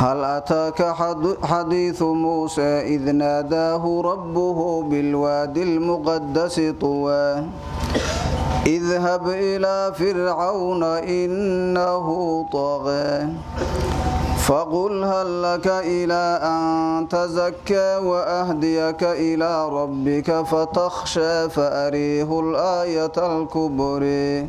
هل أتاك حديث موسى إذ ناداه ربه بالواد المقدس طوى اذهب إلى فرعون إنه طغى فقل هل لك إلى أن تزكى وأهديك إلى ربك فتخشى فأريه الآية الكبرى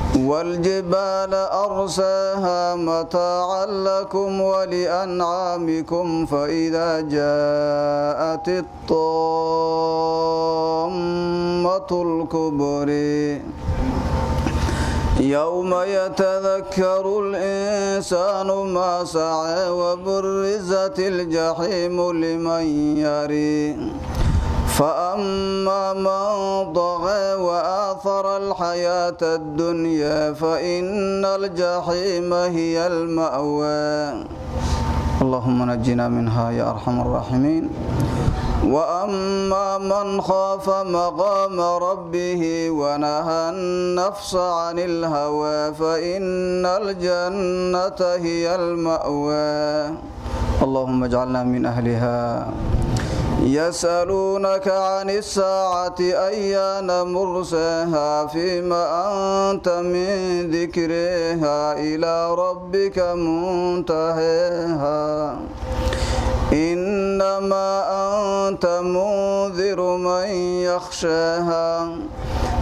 والجبال أرساها متاعا لكم ولأنعامكم فإذا جاءت الطامة الكبر يوم يتذكر الإنسان ما سعى وبرزت الجحيم لمن يري فأما من طغى وآثر الحياة الدنيا فإن الجحيم هي المأوى اللهم نجنا منها يا أرحم الراحمين وأما من خاف مقام ربه ونهى النفس عن الهوى فإن الجنة هي المأوى اللهم اجعلنا من أهلها يسألونك عن الساعة أيان مرساها فيما أنت من ذكرها إلى ربك منتهيها إنما أنت منذر من يخشاها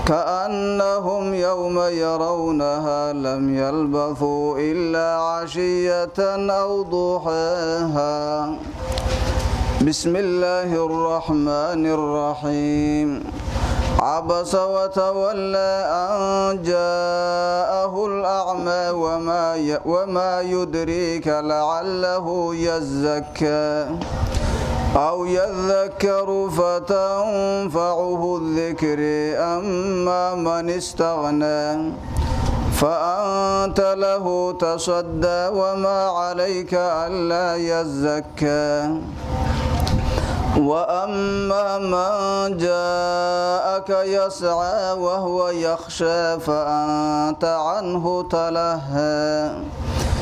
كأنهم يوم يرونها لم يلبثوا إلا عشية أو ضحاها بسم الله الرحمن الرحيم عبس وتولى أن جاءه الأعمى وما وما يدريك لعله يزكى أو يذكر فتنفعه الذكر أما من استغنى فأنت له تصدى وما عليك ألا يزكى وأما من جاءك يسعى وهو يخشى فأنت عنه تلهى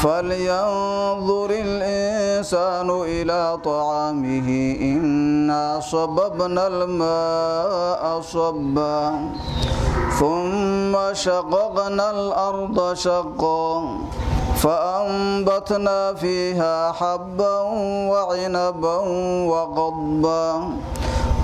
فلينظر الإنسان إلى طعامه إنا صببنا الماء صبا ثم شققنا الأرض شقا فأنبتنا فيها حبا وعنبا وقضبا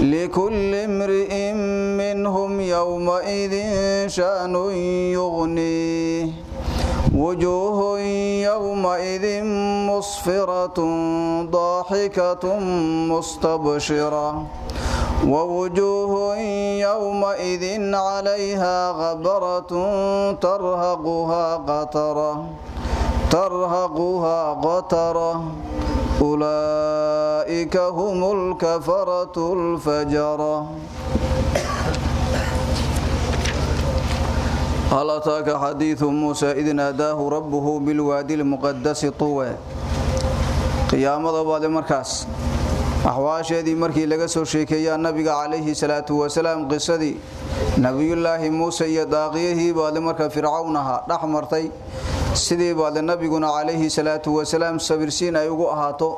لكل امرئ منهم يومئذ شأن يغنيه وجوه يومئذ مصفرة ضاحكة مستبشرة ووجوه يومئذ عليها غبرة ترهقها قترة ترهقها قترة أولئك أولئك هم الكفرة الفجرة. هل أتاك حديث موسى إذ ناداه ربه بالوادي المقدس طوى؟ قيامة بعد مركز. axwaasheedii markii laga soo sheekeeyaa nabiga calayhi salaatu wasalaam qisadii nabiyullaahi muuse iyo daaqiyahiibaade marka fircawn ahaa dhex martay sidii baadle nabiguna calayhi salaatu wasalaam sabirsiin ay ugu ahaato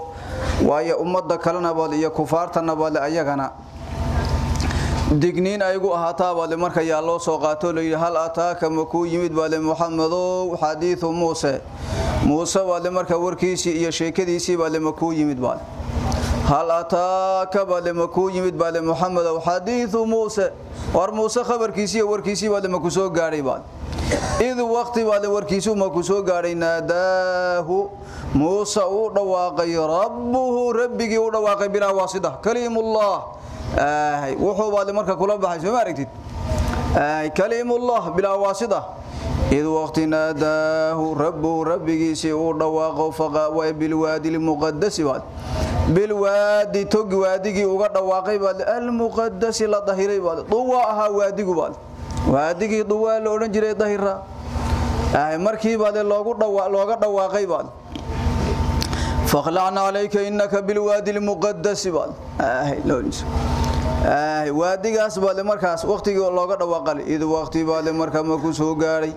waayo ummadda kalena baadle iyo kufaartana baadle ayagana digniin ay ugu ahaataa baadle marka yaa loo soo qaato layidhi hal ataaka makuu yimid baadle muxamedow xadiidu muuse muuse baadle marka warkiisii iyo sheekadiisii baadle makuu yimid baadle hal ataaka baale makuu yimid baale muxamedow xadiidu muuse war muuse khabarkiisii iyo warkiisii baale maku soo gaadhay baale id waqti baale warkiisuu maku soo gaadhay naadaahu. Muuse uu dhawaaqay rabbuhu rabbigii u dhawaaqay bilaa waasida. Kaliimullah. Wuxuu baale marka kula baxay soo ma aragtid? Kaliimullah bilaa waasida. Id waqti naadaahu rabbuhu rabbigiisii uu dhawaaqo faqaa bilwaadi lmuqadasi baale bilwaadi togi waadigii uga dhawaaqay baad almuqadasi la dahiray baad duwa ahaa waadigu baad waadigii duwa la odhan jiray dahira markii baad loogu looga dhawaaqay baad. Fakhlacna calayka innaka bilwaadi lmuqadasi baad. Waadigaas baad markaas waqtigii looga dhawaaqay id waqti baad markaa maku soo gaadhay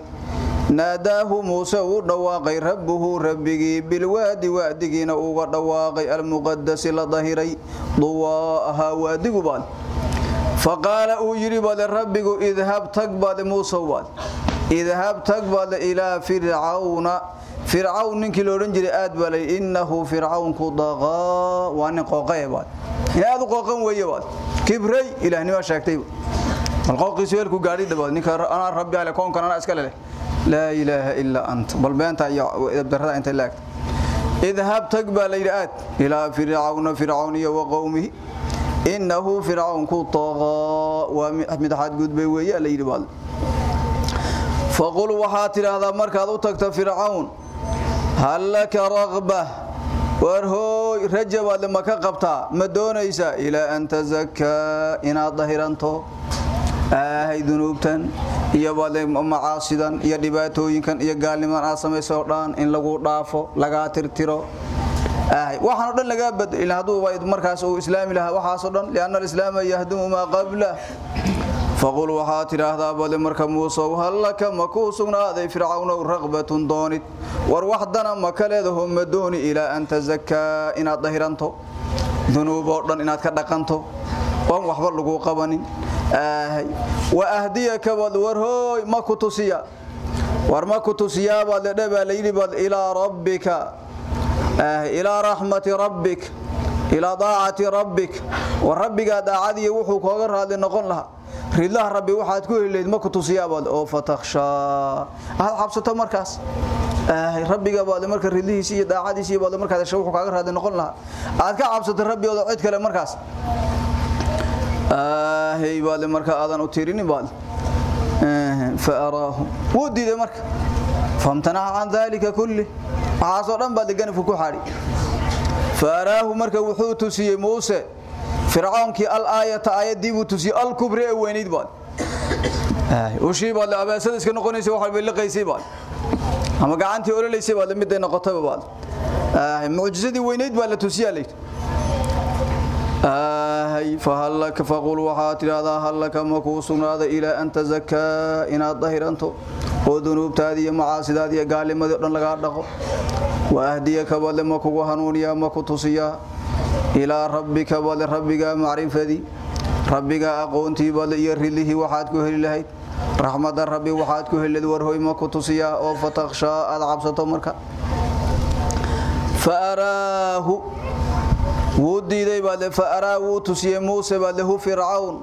naadaahu muuse uu dhawaaqay rabbuhu rabbigii bilwaadi waadigiina uga dhawaaqay almuqadasi la dahiray. Duwaahaa waadigu baad faqaala uu yidhi baade rabbigu idhab tag baade muusow baad idhab tag baade ilaa fircawna. Fircawn ninkii la jiray aad baa lay innahu fircawnku daqaa waa nin qooqaye baad in aad u qooqan weeye baad kibray ilaahnima sheegtay bal baad ninka anaa rabbi ale koonkan anaa iska leleh. Laa ilaaha ilaa anta. Bal beenta iyo darada intay laagta idhab tag baa la yidhi aad. Iyo wa innahu fircawnku taqaa waa mid xadgudbay weeye la yidhi baad faqul waxaad tidhaahdaa markaad u tagta fircawn hal laka raqba war hooy raja baadle ma ka qabtaa ma doonaysaa ilaa an tasakaa inaad dahiranto aahay dunuubtan iyo baadle macaasidan iyo dhibaatooyinkan iyo gaalnimadan aad samaysoo dhan in lagu dhaafo lagaa tirtiro waxaanoo dhan lagaa badl hadduuba markaas uu islaami lahaa waxaasoo dhan lianna alislaama yahdumu maa qablah faqul waxaad tidhaahdaa bale marka muusow hallaka ma kuu sugnaaday fircawnow raqbatun doonid. War waxdana ma ka leedaho ma dooni ilaa an tasakaa inaad dahiranto. Dunuuboo dhan inaad ka dhaqanto. Oon waxba laguu qabanin. Wa ahdiyaka bad war hooy ma ku tusiya. War ma ku tusiyaa baad layidhi bad ilaa rabbika ilaa raxmati rabbik ilaa daacati rabbik. War rabbigaa daacadiiyo wuxuu kooga raadli noqon lahaa. Ridlaha rabbi waxaad ku helileyd ma ku tusiyaabaad oo fatakhshaa aad cabsato markaas? Rabbiga baad marka ridlihiisi iyo daacadiisi baad markaad hesho wuxuu kaaga raadli noqon lahaa. Aad ka cabsato rabbigooda cid kale markaas? Hey baad marka aadan u tirinin baad. Fa araahu. Wuu diiday marka. Famtanaca can daalika kulli waxaasoo dhan baad ganifku ku xadhi. Fa araahu marka wuxuu tusiyey muuse fircoonkii alaayata aayadii buu tusiyey alkubri ee weynayd baad ushii baad abeesada iska noqonaysa wax walba liqaysay baad ama gacantii ololaysay baad mid ay noqotaba baad. Mucjizadii weynayd baa la tusiyaa leeyid ilaahay fahallaka faqul waxaa tidhaahdaa hallaka ma kuu sugnaada ilaa an tasakaa inaad dahiranto oo dunuubtaadii iyo macaasidaadi iyo gaalimadii o dhan lagaa dhaqo. Wa ahdiyaka bale ma kugu hanuuniyaa ma ku tusiyaa ilaa rabbika bale rabbigaa macrifadii rabbigaa aqoontii bale iyo rilihii waxaad ku heli lahayd. Raxmada rabbi waxaad ku heli lahayd warhoy ma ku tusiyaa oo fatakhshaa aad cabsato marka. Fa araahu wuu diiday baale fa araa wuu tusiyey muuse baalehu fircawn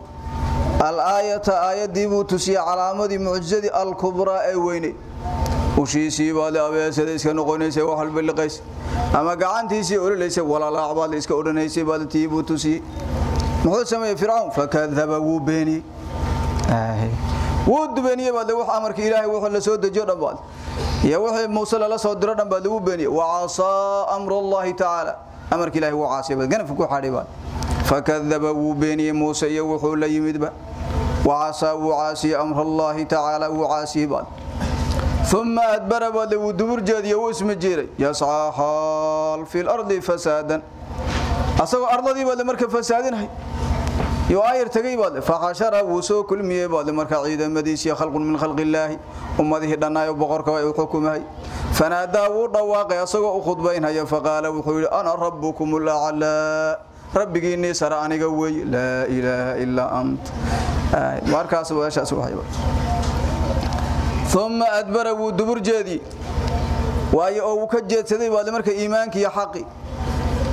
al-aayata aayaddii buu tusiyey calaamadii mucjisadii alkubraa ee weyneyd ushiisii baale abeesada iska noqonaysay wax walba liqaysay ama gacantiisii ololaysay walalaac baad la iska odhanaysay baale tii buu tusiyey. Muxuu sameeyey fircawn? Fakadaba wuu beeniyey wuu baale wax amarkii ilaahay wuxuu la soo dejiyo dhan iyo wixii muuse lala soo diro dhan baale wuu beeniyey wacasaa amru allahi tacaala. Amarkii ilaahay wuu baale ganafka ku xadhay fakadaba wuu beeniyey muuse iyo wuxuu la yimidba wacasaa wuu caasiyey amr allahi tacaala wuu caasiyey baale uma adbara baale wuu dubur jeediye wuu isma jiiray yascaa xaal fi lardi fasaadan asagoo ardadii baale marka fasaadinahay yo ayar tagay baale faxashara wuu soo kulmiyey baale marka ciidamadiisiiyo khalqun min khalqi illaahi ummadihii dhannaayo boqorka u xukumahay fanaadaa wuu dhawaaqay asagoo u khudbaynhaya faqaala wuxuu yidhi ana rabbukum laclaa rabbigiinnii sare aniga wey laa ilaaha ilaa ant. Markaas meeshaas waxay uma adbara wuu dubur jeediyey waayo oo uu ka jeedsaday baale marka iimaankii iyo xaqi.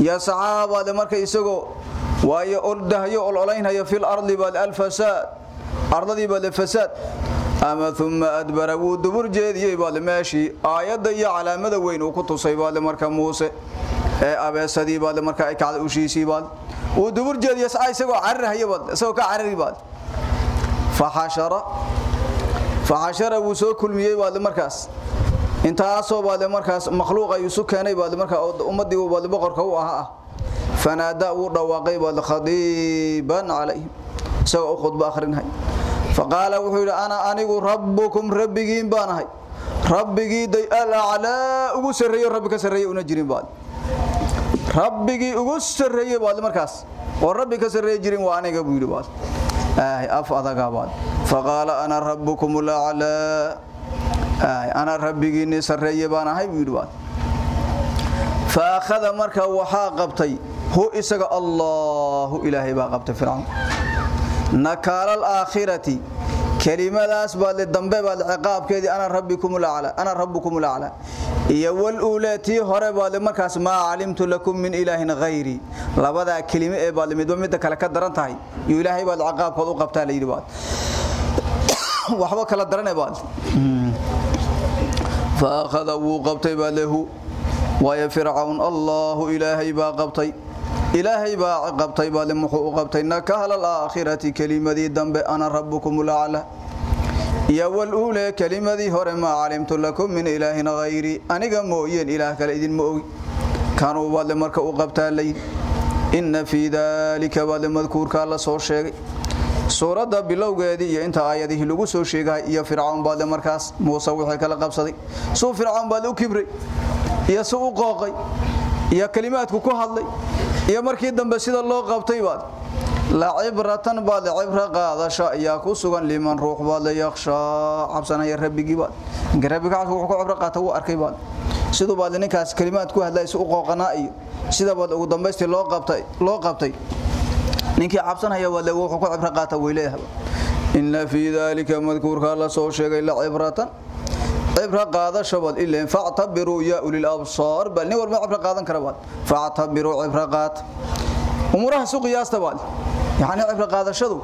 Yascaa baale marka isagoo waayo ordahyo ololaynhayo fil ardi baale alfasaad. Ardadii baale fasaad ama uma adbara wuu dubur jeediyey baale meeshii aayadda iyo calaamada weyn uu ku tusay baale marka muuse ee abeesadii baale marka ay kacday ushiisii baale wuu dubur jeediyey saa isagoo carirhayo baale isagoo ka carari baale faxashara faxashara wuu soo kulmiyey baale markaas. Intaasoo baale markaas makhluuq ay isu keenay baale marka ummadii baale boqorka u ahaa. Ah fanaadaa wuu dhawaaqay baale khadiiban calayhim isagoo u khudba akhrinhay faqaala wuxuu yidhi ana anigu rabbukum rabbigiin baan ahay. Rabbigii day alaclaa ugu sarreeyo rabbi ka sarreeye una jirin baale rabbigii ugu sarreeye baale markaas. Oo rabbi ka sarreeye jirin waa aniga buu yidhi baale af adagaa baale faqaala ana rabbukum alaclaa ana rabbigiinii sarreeye baan ahay buu yidhi baale fa akhada marka waxaa qabtay hu isaga allaahu ilaahay baa qabtay fircawn. Nakaala alaakhirati kelimadaas baadle dambe baadle ciqaabkeedii ana rabbikum alaclaa ana rabbukum alaclaa iyo waluulaa tii hore baadle markaas maa calimtu lakum min ilaahin hayri labadaa kelime ee baadle midba midda kale ka daran iyo ilaahay baad ciqaabkood u qabtaa yidhi baad waxba kala darane baad fa akhada wuu qabtay baa lahu waayo fircawn allaahu ilaahay baa qabtay ilaahay baa qabtay baale muxuu u qabtay nakahla alaakhirati kelimadii dambe ana rabbukum lacla iyo waluulee kelimadii hore maa calimtu lakum min ilaahin hayri aniga mooyeen ilaah kale idinma ogi. Kanuu baale marka u qabtaa layidhi inna fii daalika baale madkuurkaa la soo sheegay. Suuradda bilowgeedii iyo inta aayadihii lagu soo sheegahay iyo fircawn baale markaas muuse wixii kala qabsaday. Suu fircawn baale u kibray iyo si u qooqay iyo kelimaadku ku hadlay iyo markii dambe sida loo qabtay baad la cibratan baad cibra qaadasho ayaa ku sugan liman ruux baad la yakhshaa cabsanaya rabbigii baad cabsa wuxuu ku cibro qaata wuu arkay baad siduu baad ninkaas kelimaad ku hadlay si qooqanaa iyo sida baad ugu dambaystii loo qabtay loo qabtay. Ninkii cabsanaya baad wuxuu ku cibro qaata way leeyahay inna fii daalika madkuurka la soo sheegay la cibratan cibra qaadasho baad ileen factabiruu yaa ulil absaar bal nin walba cibra qaadan kara baad factabiruu cibra qaat umuraha su qiyaasta baad yani cibra qaadashadu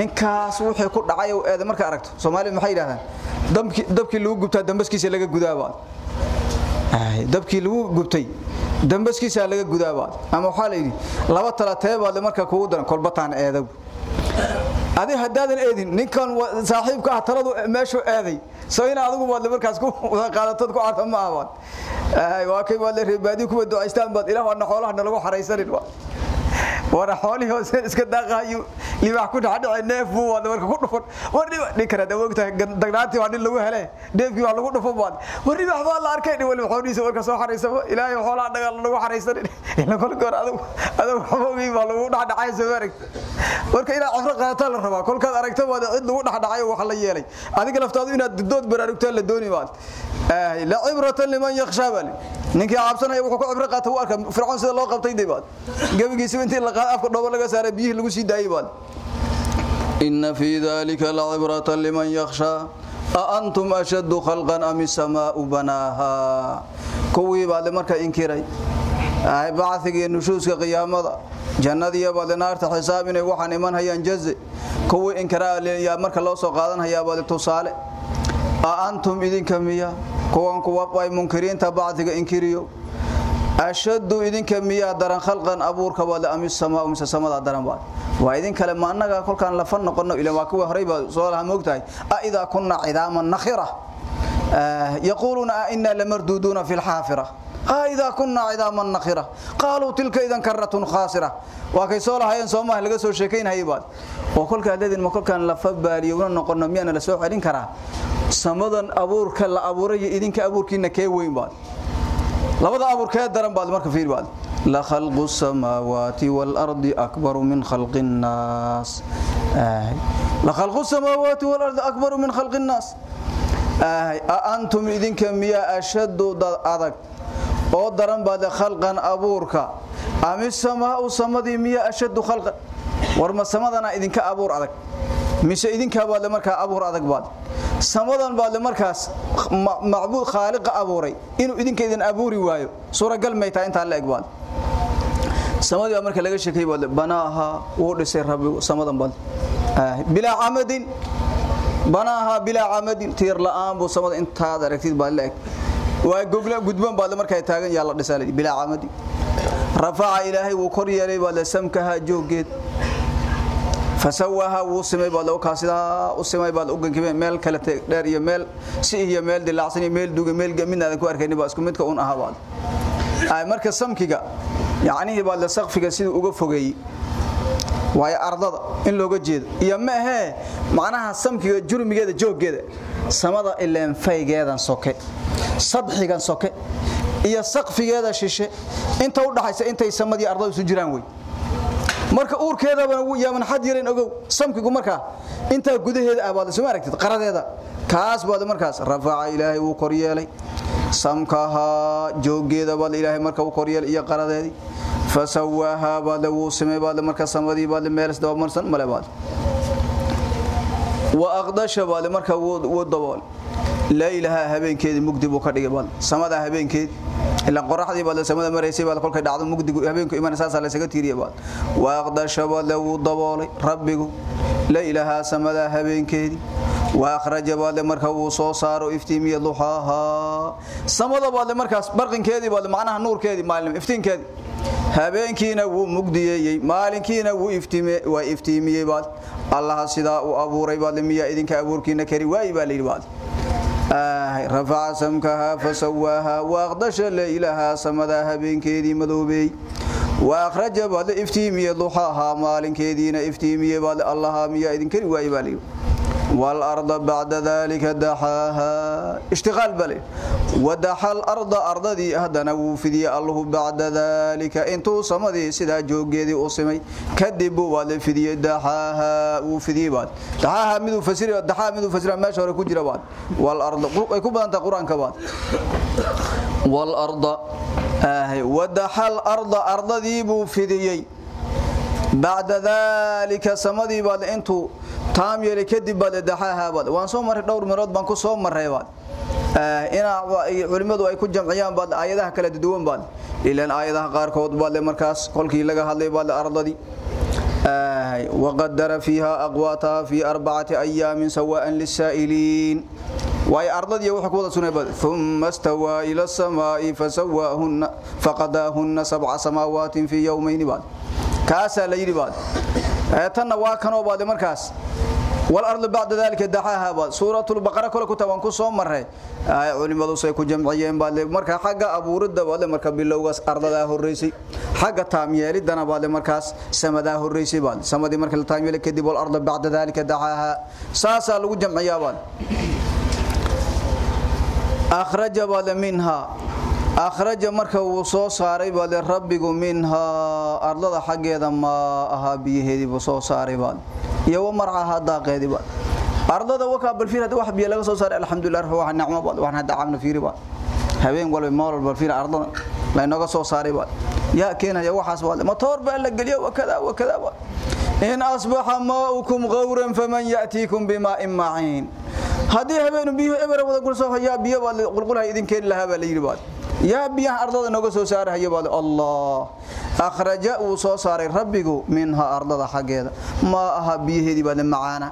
ninkaas wixii ku dhacay oo eeday marka aragto. Soomaaliya maxay yiraahdaan dabki dabkii lagu gubtaa dambaskiisa laga gudaa baad ay dabkii lagu gubtay dambaskiisa laga gudaa baad ama waxa la yiri laba tala teebaad marka kugu daran kolbataan eedag adi hadaadan eedin ninkan saaxiibka ah taladu meeshu eeday. Soo in adigu baad markaas ku qaadatad ku arta ma ay waa kay baad reebaadi ku ducaystaan baad ilaahu ana xoolaha lagu xareysanin wara xoolihii hoose iska daaqayo libax ku dhaxdhacay neef buu wada marka ku dhufan war dhiba dhinkara dawoogta dagnaantii waa dhin lagu hele neefkii waa lagu dhufan baad war dhibax baa la arkay wali xoolihiisa marka soo xaraysaba ilaahay xoolaha dhagal lagu xaraysan ila kol goor adigu adigu xaboogi baa lagu dhaxdhacay soo arag. Marka ilaa cafro qaata la rabaa kolkaad aragto waa cid lagu dhaxdhacay wax la yeelay. Adiga laftaadu inaad dood baraarugtaan la dooni baad la ibratan liman yakhsha bal ninkii cabsanaya wuxuu ku cibro qaatay arka fircoon sida loo qabtay dibaad gabigiisa intii la qaad afka dhoobo laga saaray biyihii lagu sii daayay baad. Inna fi dhalika la'ibratan liman yakhsha. A antum ashaddu khalqan am as-samaa'u banaaha? Kuwii baad marka inkiray. Ay bacthigii nushuuska qiyaamada. Jannadiyo baad naarta xisaab inay waxaan iman hayaan jaze kuwii inkiraa marka loo soo qaadan hayaa baad tusaale. A antum idinka miya kuwan kuwa ay munkiriinta bacdiga inkiriyo. Ashaddu idinka miya daran khalqan abuurka wala amis samaa umsa samada daran baad waa idin kale ma annaga kolkaan la fan noqono ila waa kuwa horay soo laha moogtahay. A idha kunna idaaman nakhira. Yaquluna inna lamarduduna fil hafira a idha kunna idaaman nakhira. Qalu tilka idan karratun khasira. Waa kay soo lahayeen Soomaaliya laga soo sheekaynayay baad. Oo kolka dadin ma kolkaan la fabaaliyo noqono miyana la soo xidin karaa? Samadan abuurka la abuuray idinka abuurkiina kee weyn baad? Labada abuurkee daran baad marka fiir baad? La khalqu samawati wal ardi akbaru min khalqin nas la khalqu samawati wal ardi akbaru min khalqin nas antum idinka miya ashaddu adag oo daran baad khalqan abuurka. Amis samaa'u samadii miya ashaddu khalqan war ma samadana idinka abuur adag. Mise idinka baad markaa abuur adag baad. Samadan baad markaas macbuud khaaliqa abuuray. Inuu idinka idin abuuri waayo. Suuragal may tahay inta la eg baad. Samadii baa marka laga sheekay baad banaaha wuu dhisay rabbi samadan baad. Bila amadin banaaha bila amadin tiir la'aan buu samada intaad aragtid baad la eg waa gogla gudban baad markaa taagan yaa la dhisaa bila amadin rafa'a ilaahay wuu kor yeelay baad samkaha joogeed fasawaha wuu simay baad oo kaasida u simay baad u gankibeen meel kala dheer iyo meel si iyo meel dilaacsan meel duuga meel gaminaadan ku arkayni baa isku midka un ahaa baad ay marka samkiga yaani baad la saqfiga sidii uga fogeeyay way ardada in looga jeedo. Iyo ma ahe macnaha samkiga jurmigeeda jooggeeda samada ileen faygeedan soke sadxigan soke iyo saqfigeeda shishe. Inta u dhaxaysa intay samadii ardada isu jiraan way marka uurkeedaba yaaman xad yareen ogow samkigu marka inta gudaheeda abaad soo aragtid qaradeeda. Kaas baad markaas rafaca ilaahay uu kor yeelay. Samkaha joogeeda baad ilaahay marka uu kor yeelay iyo qaradeedii. Fasawaha baad uu samay baad marka samadii baad meel isdaba marsan male baad. Wa aqdasha baad marka uu dabool laa ilaaha habeenkeedii mugdi buu ka dhigay bal. Samada habeenkeed ila qoraxdii baa samada maraysay baa kolkay dhacdo mugdigu habeenku imanaysaa saala isaga tiiriyay bal. Waaqdashaba lagu daboolay rabbigu. Laa samada habeenkeedii واخرج بعد marka uu soo saaro iftiimiya duhaaha samada baad markaas barqinkeedii baad macnaha nuurkeedii maalin iftiinkeedii. Habeenkiina wuu mugdiyay maalinkiina wuu iftiime waa iftiimiyay baad Allah sidaa uu abuuray baad miya idinka abuurkiina kari waay baa leeyahay baad رفع سمكها فسواها واغدش ليلها سمدها بينكيدي مدوبي واخرج بعد افتيميه ضحاها مالكيدين افتيميه بعد الله واlأرضa baعda dalika daxaahaa ishtiqaal bale wadaxa اlarda ardadii haddana wuu fidiyey allahu bacda dalika intuu samadii sidaa joogeedii u simay kadib buu baad fidiyey daxaahaa wuu fidiyey baad daxaahaa miduu fasiri daxaa miduu fasira meesha hore ku jira baad والأرضa ay ku badanta qur'aanka baad والأرضa wadaxa الأرضa ardadii buu fidiyey bacda dalika samadii baad intuu taam yeelay kadib baad daxaahaabad waan soo maray dhowr mirood baan ku soo maray baad. Eh, ina culimadu ay ku jamciyaan baad aayadaha kala duwan baad. Ilaan aayadaha qaarkood baad le markaas kolkii laga hadlay baad ardadii وقدر فيها أقواتها في أربعة أيام سواء للسائلين وأي أرض دي وحكوة سنبات ثم استوى إلى السماء فسواهن فقداهن سبع سماوات في يومين بعد كاسا ليل بعد تنا واكنوا بعد مركز والارض بعد ذلك دحاها با سوره البقره كله كتبان ku soo maray ay culimadu say ku jamciyeen baa marka xaga abuurida baa marka bilowgaas ardada horeysay xaga taamyeelidana baa markaas samada horeysay baa samadii marka la taamyeelay kadib wal arda ba'da dhalika da'aha saasa lagu jamciyaa baa akhraja baa minha akhraja marka uu soo saaray baa rabbigu minha ardada xageeda ma aha biyaheedii buu soo saaray baa iyo marcaha daaqeedii baa ardada waka bal fiir hada wax biyo laga soo saaray alxamdulillah wax nacmo baa waxna dacamna fiiri baa habeen walba mool bal fiir ardada la inaga soo saaray baa yaa keenaya waxaas baa motor baa la galiyo wakada wakada baa in asbaha ma'ukum ghawran faman ya'tikum bima'in ma'in haddii habeen biyo eber wada gul soo haya biyo baa qulqulaha idin keen laha baa la yiri baa yaa biyaha ardada naga soo saaray baa Allah akhraja uu soo saaray rabbigu minha ardada xageeda ma aha biyaheedii baa macaana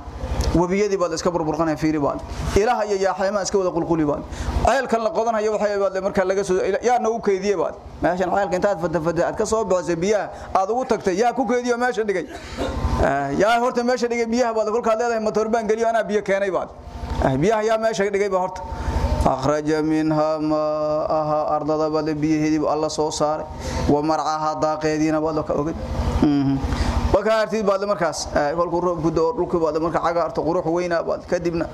wabiyadii baa iska burburqanay fiiri baa ilaaha iyo yaaxayma iska wada qulquli baa ceelkan la qodanayo waxay baa marka laga soo yaa nagu keediye baa meeshan ceelkan intaad fada fada aad ka soo baxsay biyaha aad ugu tagtay yaa ku keediyo meesha dhigay. Yaa horta meesha dhigay biyaha baa kulka leedahay motor baan galiyo ana biyo keenay baa biyaha yaa meesha dhigay baa horta أخرج منها ماءها أرض بل بيه الله سو صار ومرعاها داقيدين بالك أوجد وكارتي بعد مركز كل قروب كده ركوب بعد مركز عقارت قروح وينا بعد كدبنا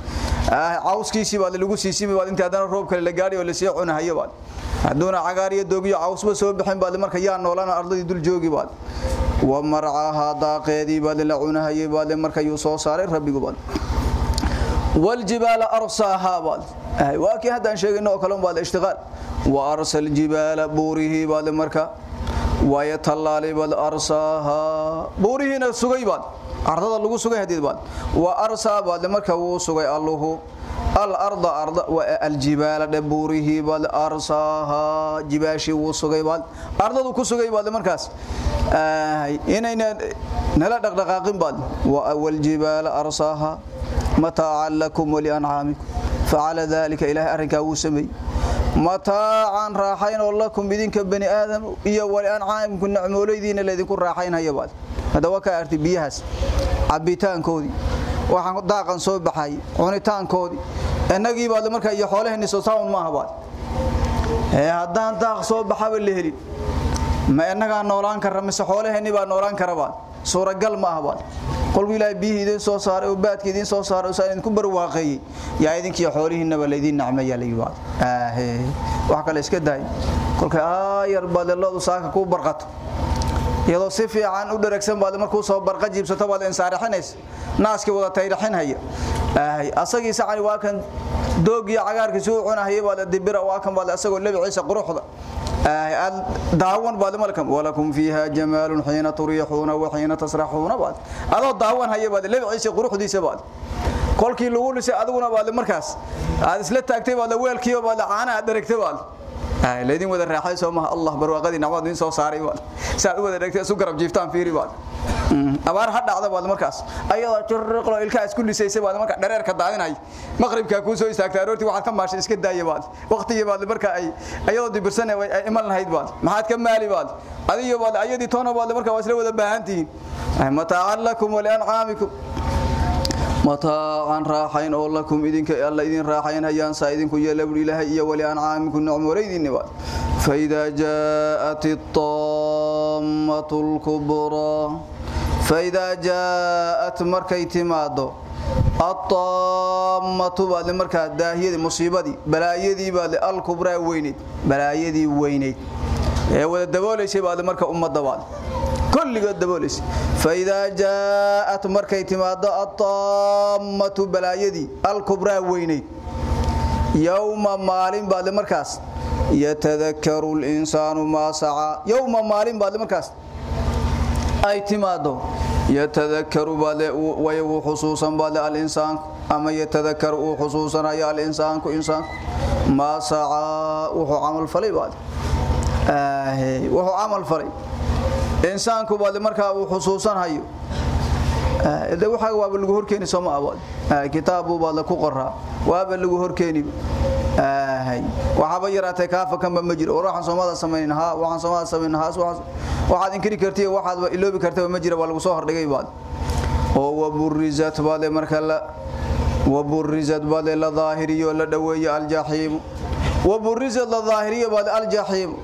عاوز كيسي بعد لجو سيسي بعد انت هذا الروب كل لجاري ولا سيعون هيا بعد هدونا عقارية دوبي عاوز بس هو بحين بعد مركز يا نولانا أرض يدل جوجي بعد ومرعاها داقيدي بعد لعون هيا بعد مركز يوصو صار ربي بعد والجبال أرصاها بعد واكي هذا شيء انه كلام بعد اشتغال وارسل الجبال بوره بعد مركا ويتلال بعد ارساها بورهنا سغي بعد ارضا لو سغي هديد بعد وارسا بعد مركا و سغي الله الارض ارض والجبال دبوره بعد ارساها جباشي و سغي بعد ارضا كو سغي بعد مركاس اننا نلا دقدقاقين بعد والجبال ارساها متاعا لكم ولانعامكم فعل ذلك إله أرنك وسمي متاعا راحين لكم بدينك بني آدم إيا والأنعام كن نعموليدين الذي كن راحين هيا بعد هذا وكا أرتي بيهاس عبيتان كودي waxaan daaqan soo baxay cunitaan koodi annagii baad markaa iyo xoolaheeni soo saawn ma habaad ee hadaan daaq soo baxaba la helin ma annaga noolaan kara mise xoolaheeni baa noolaan kara baad suuragal ma habaad qolku ilaahay biyihii idin soo saaray oo baadka idin soo saaray oo saan idinku barwaaqeeyay yaa idinkii xoolihiina baa leedin nacmaya yimaad aahe wax kale iska daay. Kolka aayar badaladu saaka ku barqato. Iyadoo si fiican u dharagsan baad markuu soo barqa jiibsato baad in saarixinays naaskii wada tayrixin haya. Aahay asagii sacan waa kan doogiyo cagaarkiisu u cunahay baad dibira waa kan baad asagoo labiciisa quruxda daawan baad malkam walakum fiha jamalun hina turihuna wa hina tasrahuna baad. Adoo daawan haya baad labiciisa quruxdiisa baad. Kolkii lagu lisay adiguna baad markaas. Aad isla taagtay baad weelkiyo baad caana aad daragtay baad ay leedin wada raaxay soo ma Allah barwaaqadii nacmad in soo saaray baad saad wada dhagtay isu garab jiiftaan fiiri baad abaar ha dhacda baad markaas. Ayada jirqlo ilka isku lisaysay baad marka dhareerka daadinay. Maqribka ku soo istaagtay aroortii waxaad ka maashay iska daayay baad waqtiga baad marka ay ayada dibirsan ay iman lahayd baad maxaad ka maali baad adiyo baad ayadii toona baad marka waa isla wada baahantiin. Ay mata'allakum wa mataacan raaxayn oo lakum idinka alla idin raaxayn hayaansaa idinku yeela bui ilaahay iyo weli ancaamiku nocmoraydiiniba faidaa jaa'at iطaammatu lkubraa faidaa jaa'at markay timaado aaammatu baadle markaa daahiyadii musiibadii balaayadii baadle alkubraa weynayd balaayadii weynayd ee wada daboolaysay baadle marka ummadda kulligood dabooleysay fayda jaat markay timaado at-tammatu balaayadi al-kubra weynay. Yawma maalin baad markaas. Yatadhakkaru al-insanu ma sa'a yawma maalin baad markaas. Ay timaado yatadhakkaru baad way xusuusan baad al-insan ama yatadhakkaru xusuusan ay al-insanku insan ma sa'a wuxuu amal falay baad آه وهو عمل فري إنسان كبار مركا وخصوصا هايو آه إذا وحاجة واب الجهور كيني سما أباد آه كتاب وبعد كقرة واب الجهور كيني آه هاي وحبير أتكافة كم بمجر وراح سما سمينها وراح سما سمينها وواحد إنكري كرتيه وواحد إلو بكرتيه بمجر ولا وصهر لقي بعد oo waburizat baade marka la waburizat baade la daahiriyo la dhaweeyo aljaxiimu waburizat la daahiriyo baade aljaxiimu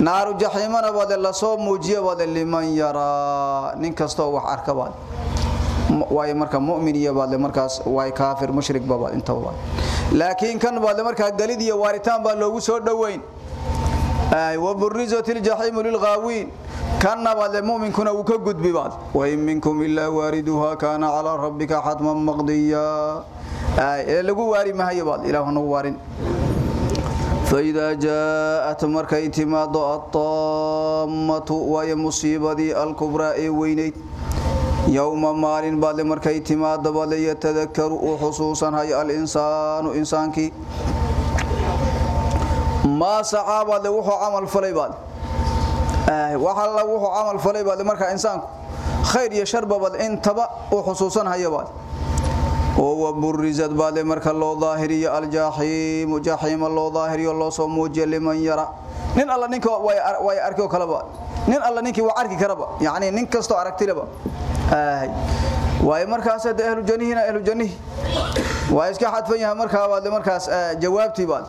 naaru jaxiimana baade la soo muujiyo baade liman yaraa nin wax arka waay marka mu'min iyo baad markaas waay kaafir mushrik baad inta baad laakiin kan baad marka galid iyo waaritaan baa loogu soo dhaweyn ay waburrizatil jahim lil ghawin kana baad mu'minkuna uu ka gudbi baad wa in minkum illa wariduha kana ala rabbika hatman maqdiya. Ay lagu waari mahayo baad ilaahuna waarin فإذا جاءت مركا اعتماد الطامة وهي مصيبة الكبرى وينيت yowma maalin baadle markay timaada baadle yatadakaru uu xusuusan hay alinsaanu insaankii maa sacaa baadle wuxuu camal falay baadle wax alla wuxuu camal falay baadle markaa insaanku khayr iyo sharba baadle intaba uu xusuusan hayo baadle oo waburizad baadle marka loo daahiriyo aljaaxiimu jaaxiima loo daahiriyo loo soo muujiyo liman yara nin alla ninka way arki oo kaleba nin alla ninkii waa arki karaba yacni nin kastoo aragtilaba waay markaas de ahlu jannihina ahlu jannihi waa iska xadfan yahay markaa baad markaas jawaabtii baad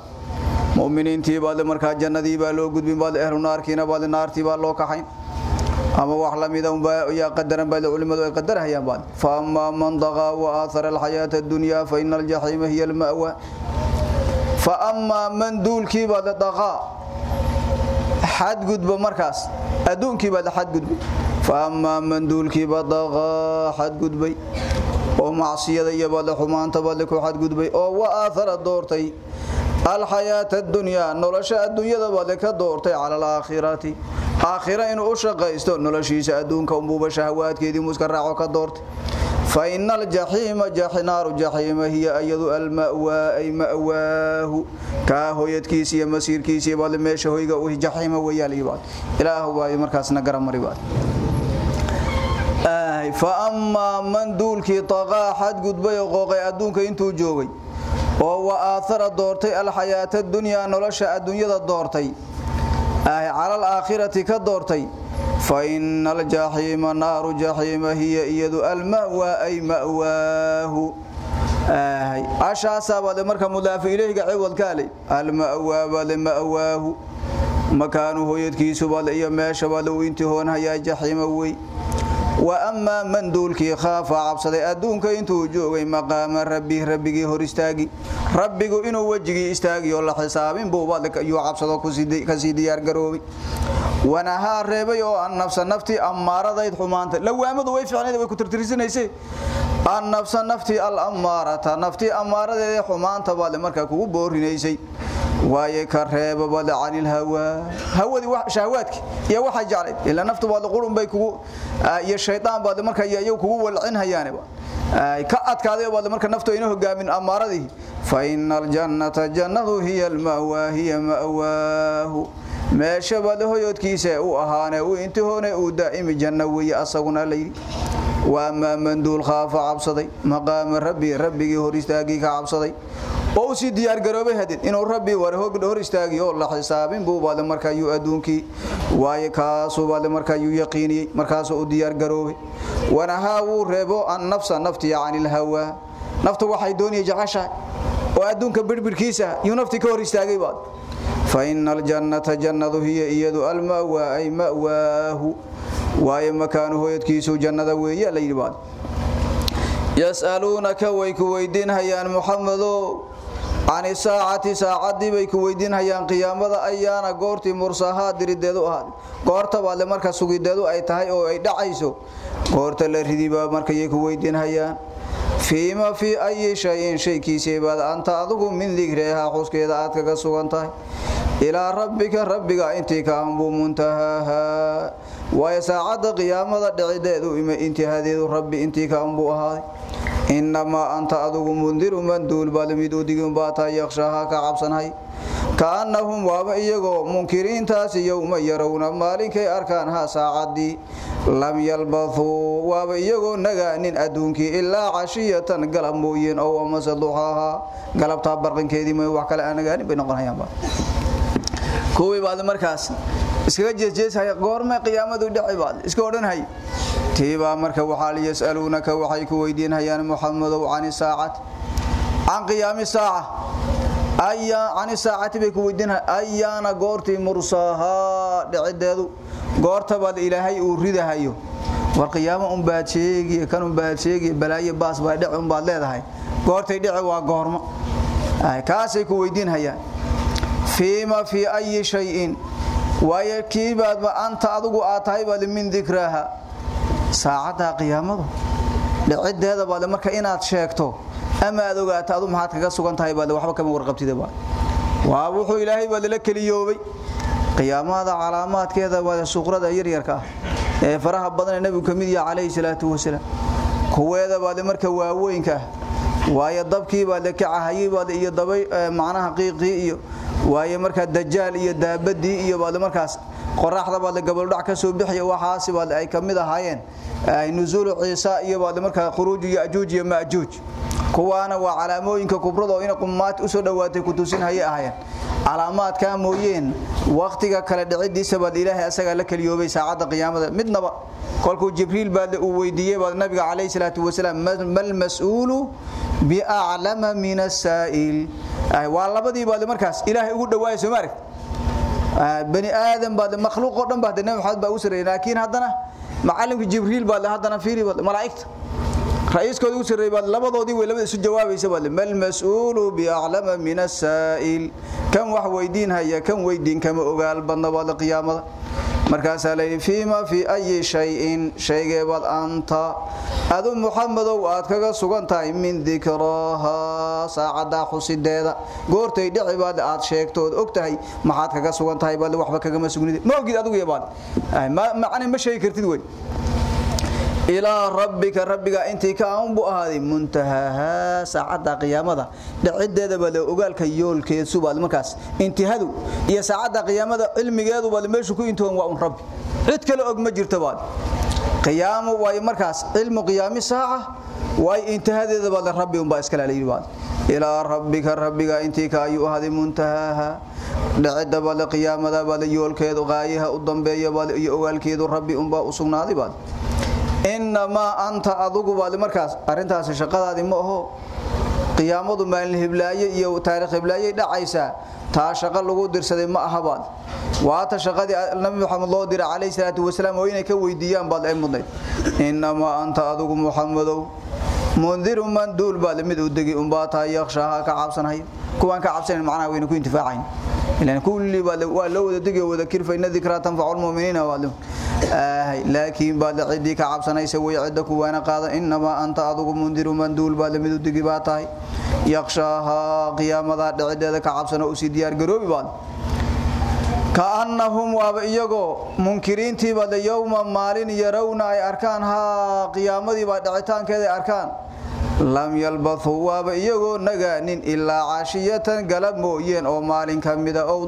mu'miniintii baad markaa jannadii baa loo gudbin baad ahlu naarkiina baad naartii baa loo kaxayn ama wax lamida un baa yaa qadaran baad culimadu ay qadarayaan baad fa amma man daqa wa athara alhayata ad-dunya fa inna al-jahima hiya al-ma'wa fa amma man dulki baad daqa xad gudba markaas adduunkii baad xad gudbay فأما من دولكي بدغا حد قدبي oo macsiyada iyo bad xumaanta bad ku xad gudbay oo wa athara doortay al hayat ad-dunya nolosha adduunyada bad ka doortay ala al-aakhirati aakhira inuu shaqaysto noloshiisa adduunka umbuba shahawaadkeedii muska raaco ka doortay fa innal jahima jahnaru jahima hiya ayadu al-ma'wa ay ma'wahu ka hooyadkiisa iyo masiirkiisa bad meesha hoyga uu jahima wayaalibad ilaahu waa markaasna garamari baad فأما من دولكي طغى حد قدبي وقوقي أدونك انتو جوغي وآثر دورتي الحياة الدنيا نلشى الدنيا دورتي على الآخرة كدورتي فإن الجحيم نار جحيم هي يد المأوى أي مأواه أشاسا بعد مركا مضاف إليه عوض كالي المأوى بعد مأواه مكانه يدكيس بعد إيا ماشا بعد وانتهون هيا جحيم وي واما من دولكي خاف عبسدي ادونك انتو جوغي مقام ربي ربي هور استاغي ربيغو انو وجهي استاغي ولا حسابين بو بعد يو عبسدو كسيدي كسي ديار غروبي ونها ريبي او النفس نفتي امارده حمانت لوامد way fiicnayda way ku tirtirisanaysay an nafsa nafti al amarata nafti amarada xumaanta baad marka kugu boorinaysay waaye ka reeba bad anil hawa hawadi wax shahwaadki iyo waxa jacay ila naftu baad qurun bay kugu iyo shaytaan baad marka iyo kugu walcin hayaane ay ka adkaaday baad marka naftu inuu hogaamin amaradii fa innal jannata jannatu hiya al mawa hiya ma'wahu meesha baad hoyodkiisa u ahaane uu intihoone uu daa'imi janna weey asaguna leeyri وأما من دول خاف عبصدي مقام ربي ربي هور استاغي كعبصدي oo si diyaar garoobay hadid inuu rabbi war hoog dhor istaagiyo la xisaabin buu baad markaa yu adduunki waaye kaasoo baad markaa yu yaqiiniyay markaas uu diyaar garoobay wanaha uu reebo an nafsa nafti yaani hawa. Naftu waxay dooniyay jacasha oo adduunka birbirkiisa yu nafti ka hor istaagay baad. Fa innal jannata jannatu hiya iyadu al mawa ay mawaahu waaye makaanu hooyadkiisu jannada weeye la yidhi baad. Yas'aluunaka way ku weydiinhayaan muxamedow cani saacati saacadii bay ku weydiinhayaan qiyaamada ayaana goortii mursahaa dirideedu ahaad goorta baadle marka sugideedu ay tahay oo ay dhacayso. Goorta la ridibaa markayay ku weydiinhayaan. Fiima fii ayi shayin shaykiisii baad anta adigu min dikrihaa xuskeeda aad kaga sugan tahay. Ilaa rabbika rabbiga intii ka anbuu muntahaahaa waayo saacadda qiyaamada dhicideedu ima intihaadeedu rabbi intii ka anbuu ahaaday innamaa anta adigu mundiru man duul baad mid u digin baa tahay yakhshaaha ka cabsanhay kaannahum waaba iyagoo munkiriintaasi yowma yarowna maalinkay arkaan haa saacaddii lam yalbathuu waaba iyagoo nagaanin adduunkii ilaa cashiyatan galab mooyeen oo amase duxaahaa galabtaa barqinkeedii mooye wax kale aan nagaanin bay noqonayaanba kuwii baad markaas iskaga jeesjeeshaya goormay qiyaamadu dhici baad iska odhanhay tiibaa marka waxaa la yasaluunaka waxay ku weydiinayaan muxamadow cani saacati can qiyaami saaca. Cani saacati bay ku weydiinaya ayaana goortii mursaahaa dhicideedu. Goortabaad ilaahay uu ridahayo. War qiyaamo unbaad sheegiy kan unbaad sheegiy balaayo baas baa dhici unbaad leedahay. Goortay dhici waa goormo kaasay ku weydiinhayaan fiima fii ayi shayin waayo kiibaadba anta adugu aad tahay baad min dikraaha. Saacadda qiyaamadu. Dhicideeda baad marka inaad sheegto ama aad ogaato adu maxaad kaga sugan tahay baad waxba kama warqabtida baad waa wuxuu ilaahay baad la kaliyoobay qiyaamada calaamaadkeeda waa suqrada yaryarka ah ee faraha badan ee nabigu ka mid yahay calayhi salaatu wasalaam. Kuweeda baad marka waaweynka waayo dabkii baad ka cahayay baad iyo dabay macnaha qiiqii iyo waayo marka dajaal iyo daabadii iyo baad markaas qoraxda baad gabaldhac ka soo bixiyo waxaasi baad ay ka mid ahaayeen ay nuzuul ciisa iyo baad marka khuruuj iyo ajuuj iyo maajuuj kuwaana waa calaamooyinka kubrada oo in qummaad u soo dhawaatay ku tusin hayay ahaayeen. Calaamaadka mooyeen waqtiga kala dhicidiisa baad ilaahay asaga la kaliyoobay saacada qiyaamada. Midnaba kolkuu jibriil baad uu weydiiyay baad nabiga calayhi salaatu wasalaam mal mas'uulu bi'aclama min as-sa'il waa labadii baad markaas ilaahay ugu dhawaayay soo maarag bani aadam baad makhluuq oo dhan baad nabi maxamed baa u sareeyay laakiin haddana macallimka jibriil baad haddana fiiri baad malaa'ikta رئيسكود ugu sareeyay baad labadoodii way labada isu jawaabaysa baad mal mas'uulu bi a'lama min as-sa'il kan wax weydiin haya kan weydiin kama ogaal badna baad qiyaamada markaas ay fiima fi ayi shay'in shaygee baad anta. Adu muhammadow aad kaga sugan tahay min dhikraha saacada xusideeda. Goortay dhici baad aad sheegtood og tahay maxaad kaga sugan tahay baad waxba kaga masugnid ma ogid adigu yaabaan ma macna ma sheegi kartid way ilaa rabbika rabbiga intii ka aan buu ahaaday muntahaha saacada qiyaamada. Dhicideeda baa ogaalka yoolkeed subaad markaas intihadu iyo saacada qiyaamada cilmigeedu baa meeshu ku intoon waa rabbi cid kale og ma jirto baad. Qiyaamo way markaas cilmu qiyaami saaca way intihadeeda baa rabbi un baa iska leeyahay baad. Ilaa rabbika rabbiga intii ka ayuu ahaaday muntahaha dhicida baa qiyaamada baa yoolkeedu qaayaha u dambeeyo baa iyo ogaalkeedu rabbi un baa u sugnaaday inma anta adugu baad markaas arintaas shaqadaadi ma aho qiyaamadu maalin hiblaaye iyo taariikh hiblaaye dhacaysa taa shaqo lagu dirsaday ma aha baad waata shaqadii nabi maxamed loo diray calayhi salaatu wasalaam oo inay ka weydiiyaan baad ay mudnayd inma anta adugu muhammadow mundiru man baad mid u degi um baa tahay yakhshaha ka cabsanahay kuwan ka cabsanayn macnaha wayna ku intifaacayn ilaan kulli waa loo wada degi wada kirfa in dhikra tanfa'ul mu'minina waad laakiin baad cidii ka cabsanaysa way cid ku waana qaada inma anta adugu mundiru man duul baad mid u degi baa tahay yakhshaha qiyaamada dhicideeda ka cabsana u si diyaar garoobi baad kaannahum waaba iyagoo munkiriintii baad yawma maalin yarawna ay arkaan ha qiyaamadii baa dhicitaankeeda ay arkaan lam yalbathu waaba iyagoo nagaanin ilaa cashiyatan galab mooyeen oo maalin ka mida ow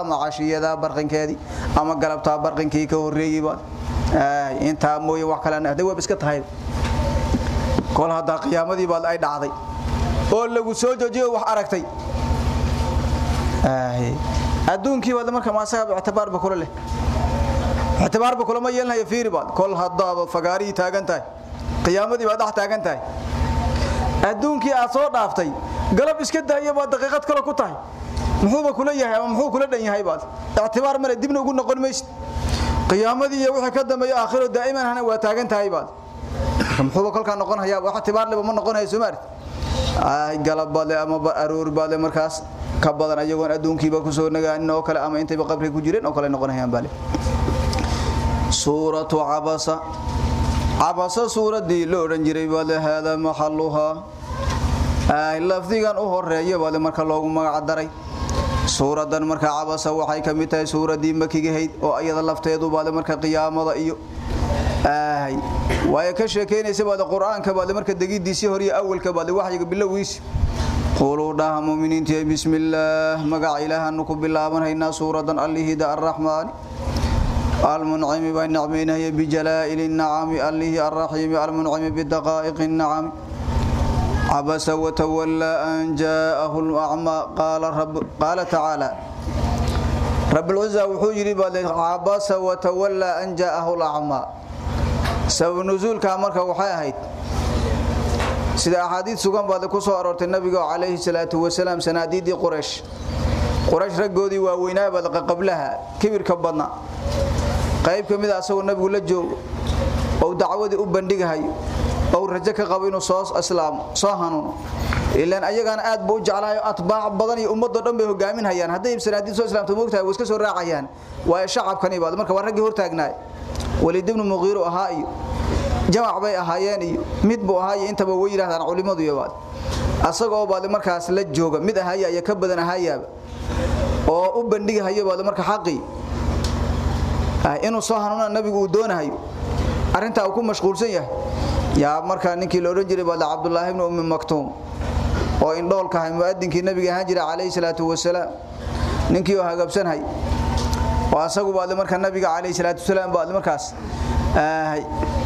ama cashiyada barqinkeedii ama galabtaa barqinkii ka horreeyey baad intaa mooye wax kale hadday waab iska tahay. Kol haddaa qiyaamadii baad ay dhacday oo lagu soo joojiyo wax aragtay. Adduunkii baad marka ma asaga ictibaarba kula leh. Ictibaarba kula ma yeelanayo fiiri baad. Kol haddaaba fagaarihii taagan qiyaamadii baad dhex taagan adduunkii aad soo dhaaftay galab iska daaya baad daqiiqad kale ku tahay. Muxuuba kula yahay ama muxuu kula dhan baad? Ictibaar male dibna ugu noqon maysid. Qiyaamadii iyo ka dambeeya aakhiro daa'iman hana waa taagan tahay baad. Muxuuba kolkaa noqon hayaa wax ictibaar leba ma noqonayo soo maarti ay galab baad ama aroor baad markaas. Ka badan ayagoon adduunkiiba ku soo nagaanin oo kale ama intayba qabri ku jireen oo kale noqonayaan baale suuratu cabasa cabasa suuradii la odhan jiray baale hada maxalluha ay lafdigan u horeeyo baale marka loogu magac daray suuradan marka cabasa waxay ka mid tahay suuradii makigahayd oo ayada lafteedu baale marka qiyaamada iyo ay way ka sheekeynaysa baale quraanka baale marka degidiisii hor iyo awalka baale waxyiga bilowgiisa قولوا دها مؤمنين تي بسم الله مقع إله أنكم بالله هينا المنعم والنعمين هي بجلائل النعم الله الرحيم المنعم بدقائق النعم عبس وتولى أن جاءه الأعمى قال, رب قال تعالى رب العزة وحجري عبس وتولى أن جاءه الأعمى سبب نزول كامرك وحاهيت sida axaadiid sugan baad ku soo aroortay nabiga calayhi salaatu wasalaam sanaadiidii quraysh quraysh raggoodii waaweynaabaad qaqablaha kibirka badna qayb ka mid ah asagoo nabigu la joogo oo dacwadii u bandhigahayo oo rajo ka qabo inuu soo islaamo soo hanuuno. Ilaan ayagana aad buu jeclaayo atbaac badan iyo ummadoo dhan bay hogaaminhayaan hadday sanaadiid soo islaamto moogtahay way iska soo raacayaan. Waa shacabkani baad marka waa raggii hortaagnaay waliid ibnu muqiiru ahaa iyo jamac bay ahaayeen iyo mid buu ahaa intaba way yidhahdaan culimmadu iyo baad. Asagoo baad markaas la jooga mid ahaya iyo ka badan ahayaaba oo u bandhigahayo baad marka xaqii inuu soo hanuuna nabigu uu doonahayo arintaa uu ku mashquulsan yahay yaa markaa ninkii la odhan jiray baad cabdullaahi ibnu ummi maktuum oo indhoolka ahay muadinkii nabiga ahaan jira calayhi salaatu wasalaam ninkii oo hagabsanhay oo asagu baad marka nabiga calayhi salaatu wasalaam baad markaas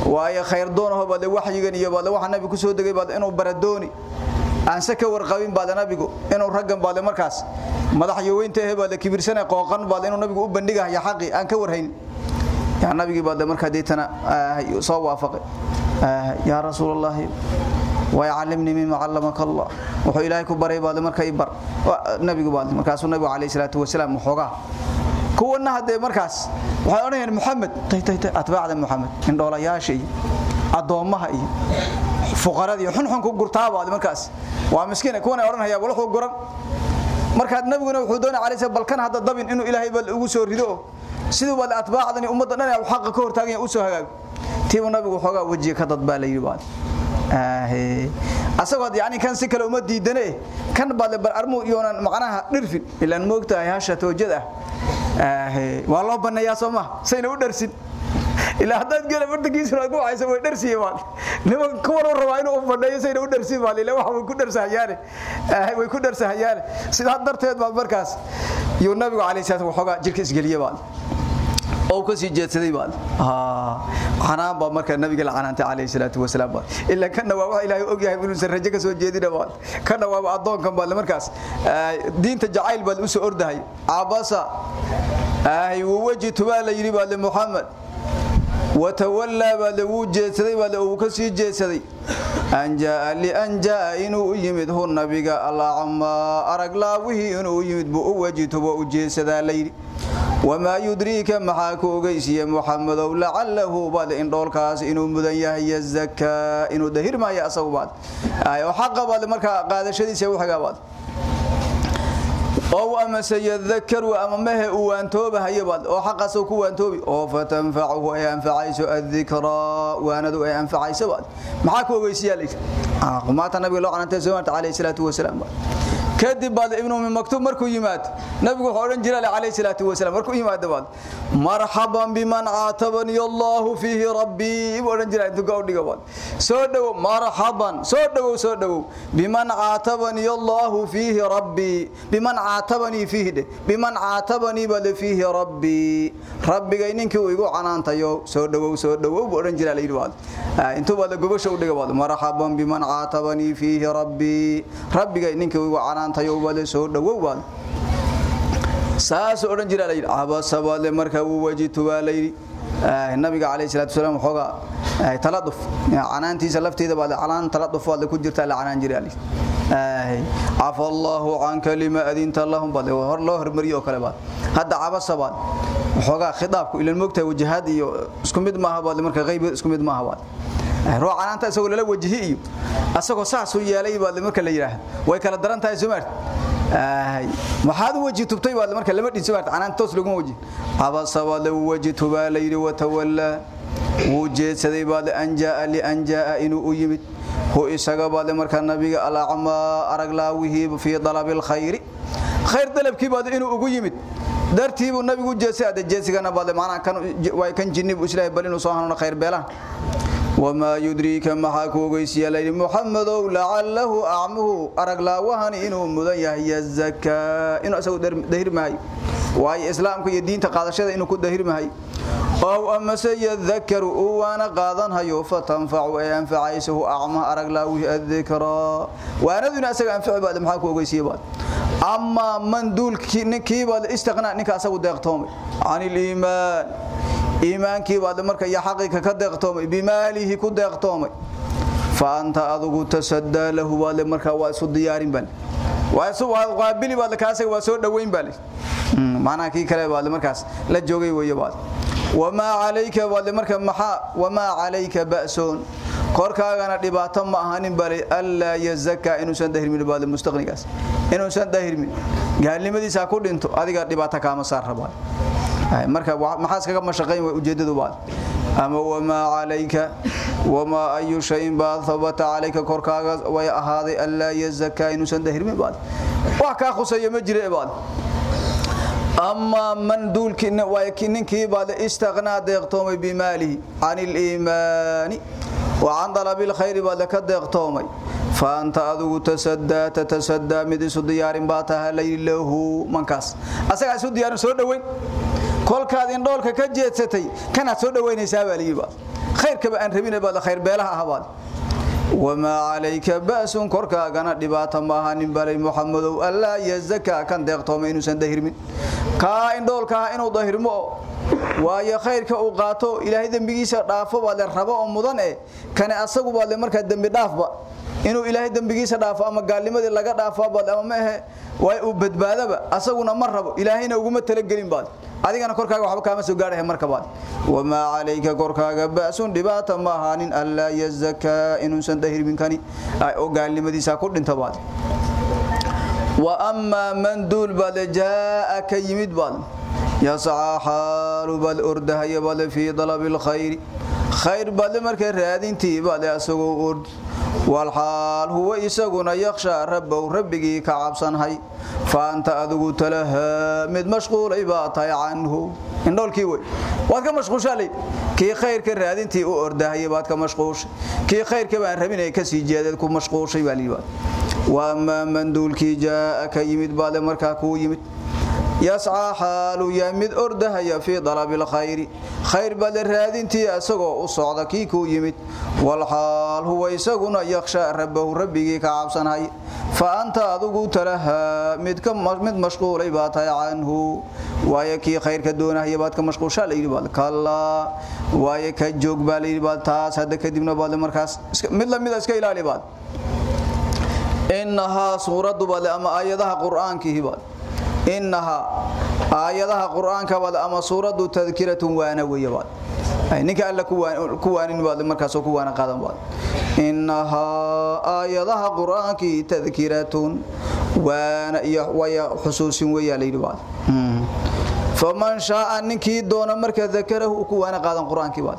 waayo khayr doonaho baad waxyigan iyo baad waxa nabiga ku soo degay baad inuu baradooni aan se ka warqabin baad nabigu inuu raggan baad markaas madaxyaweynta ah baad kibirsanay qooqan baad inuu nabigu u bandhigayo xaqi aan ka warhayn yaa nabigi baad marka deetana soo waafaqay yaa rasuulullaahi ويعلمني مما علمك الله وحو إلهي كبري بعد مركا يبر نبي بعد مركاس النبي عليه الصلاة والسلام محوغا كونا هذا مركاس waxay oranayaan Muhammad tay tay tay atbaacda Muhammad in dhoolayaashay adoomaha iyo fuqaradii xun xun ku gurtaa baad markaas waa miskiin kuwana oranaya wal wuxuu guran marka nabiguna wuxuu doonay calaysay balkan hadda dabin inuu ilaahay bal ugu soo rido sidoo wal atbaacdani ummadda dhan ay xaq ka hortaagan u soo hagaag tiibu nabigu xoogaa wajiga ka dadbaa la yiri baad asagoo yani kan si kale uma diidane kan baad bar armu yoonan macnaha dhirfin ilaan moogtahay hasha toojada ah. Waa loo baneeyaa soo ma? Sayna u dharsin ilaa haddaad gela bartankiisa aad ku hayso way dharsiye baad niman kuwan rabaa inuu baneeyo sayna u dharsin baad ilaa waxa way ku dharsahayaane way ku dharsahayaane sidaa darteed baad markaas yuu nabigu calayhi salaatu waxoogaa jirka isgeliye baad. Oo ka sii jeedsaday baad. Ah xanaan ba marka nabiga lacanaantay calayhi salaatu wasalaam baad. Illa kana waa wax ilaahay og yahay inuu san rajo ka soo jeedina baad. Kana waa adoonkan baad markaas. Diinta jacayl baad u soo ordahay. Abasa ay waji tuba la yiri baad muhammad وتولى بعد وجهتي بعد وكسي جهتي ان جاء لان جاء انه يمده النبي الله عما ارغلا وهي انه يمد بو وجهته وجهسدا ليري وما يدريك maxaa ku ogeysiye Muhammad oo la'allahu bad in dhoolkaas inuu mudan yahay zakka inuu dahir ma yahay asagu bad ayo xaq bad marka qaadashadiisa wax gaabad oo ama sayadhakkaru ama maha uu waantooba hayabad oo xaqaas ku waantoobi oo fatanfacuhu ay anfacayso adhikra waanadu ay anfacayso bad maxaa ku ogeysiye leeyahay ah qumata nabiga loo qanantay sallallahu alayhi salatu wasalaam kadib baad ibnu ummi maktum markuu yimaad nabigu wuxuu jiray alayhi salatu wasalaam markuu yimaad baad marhaban biman aatabani allah fihi rabbi. Oran jiray intuu baad soo dhawo marhaban soo dhawo soo dhawo biman aatabani allah fihi rabbi. Biman aatabani fihi biman aatabani bal fihi rabbi. Rabbiga ninkii uu igu canaantayo soo dhawo soo dhawo oran jiray leeyahay baad. Intuu baad gobasho u dhiga baad marhaban biman aatabani fihi rabbi. Rabbiga ninkii uu igu canaantayo tayo wada soo dhawow saas oran jira la abasa wale marka uu wajitu walayri nabiga kaleey salaatu wasalaam xoga taladuf canaantiisa lafteeda baad canaan taladuf wada ku jirta la canaan jira ay afa Allahu an kalima adinta Allahum bal hor loo hormariyo kale baad. Hadda abasa baad xoga khidaabku ila moogta wajahad iyo isku mid maaha baad marka qayb isku mid maaha baad ruucanaanta isagoo lala wajihi iyo asagoo saas u yeelay baad marka la yiraahdo way kala daran tahay sumaart ay maxaad waji tubtay baad marka lama dhin sumaart canaan toos lagu waji abasa wala waji tuba layri wa tawalla wujeedsaday baad an jaa li an jaa inuu u yimid. Hu isaga baad marka nabiga alacma araglaawihi fi dalabil khayr khayr dalabkii baad inuu ugu yimid. Dartiibu nabigu jeesay ada jeesigana baad macna kan way kan jinnib islaahay bal inuu soo hanuuna khayr beelan وما يدريك ما حكوغيس يلي محمد لعله اعمه ارغلا وهن انه مدن يحيى الزكاه انه اسو دهير ماي واي اسلامك iyo diinta qaadashada inuu ku dahir mahay oo ama sayadhakkaru waana qaadan hayo fatanfacu ay anfacaysuhu a'ma aragla wi adhikra waanaduna asaga anfac baad maxaa ku ogeysiye baad amma man dulki ninkii baad istiqna ninka asagu deeqtoomay anil iimaan iimaankii baad marka iyo xaqiiqa ka deeqtoomay bimaalihi ku deeqtoomay. Fa anta adugu tasaddaa lahu baad marka waa isu diyaarin bal waa isu qaabili baad kaasaga waa soo dhaweyn bal macnaha kii kale baad markaas la joogay weeyo baad. Wama alayka baad marka maxaa wama alayka ba'sun? Korkaagana dhibaato ma ahanin bal alla yazaka inuusan dahirmin baad mustaqnigaas. Inuusan dahirmin gaalnimadiisa ku dhinto adiga dhibaato kaama saar rabaa marka maxaas kaga mashaqayn? Waa ujeedadu baad ama wamaa calayka? Wamaa ayu shayin baa habata calayka korkaaga way ahaaday allaa yazakaa inuusan dahirmin baad? Wax kaa khuseeyo ma jira baad? أما من دول كننكي بعد استغنى ديغتومي بماله عن الإيمان وعن طلب الخير بعد كديغتومي فأنت أدو تسدى تتسدى مدي سديار باتها ليله منكاس أسأل سديار سودوين سو دوين كل كادين دولك كجيتستي كان سو دوينيسا باليبا خير كبا أن ربنا بعد خير بيلها أهبال وما عليك بأس كركاغنا دباتا ما هانين بالي محمد الا يزكى كان ديقتوم انو سن دهرمين كا ان دولكا انو دهرمو waayo khayrka uu qaato ilaahay dambigiisa dhaafo waa la rabo oo mudan ee kana asagu waa la marka dambi dhaafba inuu ilaahay dambigiisa dhaafo ama gaalnimadii laga dhaafobaad ama maahe way u badbaadaba. Asaguna ma rabo ilaahayna uguma talagelin baad. Adigana korkaaga waxba kaama soo gaarahay marka baad. Wamaa calayka korkaaga ba'sun dhibaata ma ahaanin allaa yazakaa inuusan dahirminkani oo gaalnimadiisa ku dhinta baad. وأما من دول بل جاءك يمد بل يسعى حال بل أرده بل في طلب الخير خير بل مركز رادين تي بل أسوه أرد والحال هو إسغنا يخشى ربه ربك كعبسان هاي فأنت أدغو تلها مد مشغول إباطي عنه إن دول كيوي وادك مشغوش علي كي خير كرادينتي أرده يباتك مشغوش كي خير كبان ربين كسي جادتكم مشغوش يبالي وأما من دول كي جاءك يمد بل مركاكو يمد يسعى حال يمد أردها في طلب الخير خير بل الرادنتي أسقو أصعدكي كو يمد والحال هو يسقنا يخشى ربه ربك كعبسان هاي فأنت أذقو تلها مد, مد مشغول إباتها عنه ويكي خير كدونه يباتك مشغول شال إيبال كلا ويكي جوگ بالي إيبال تاس هدى كدبنا بال مركز مدلا مدلا اسكا إلالي بال إنها سورة بال أما آياتها قرآن كي هبال إنها آياتها قرآن كبال أما سورة تذكرة وانا ويبال أي نك ألا كوان كوان بعد مركز كوان قادم بعد إنها آياتها قرآن كي تذكرة وانا ويا حسوس ويا ليل بعد فمن شاء أنك دون مركز ذكره كوان قادم قرآن كي بعد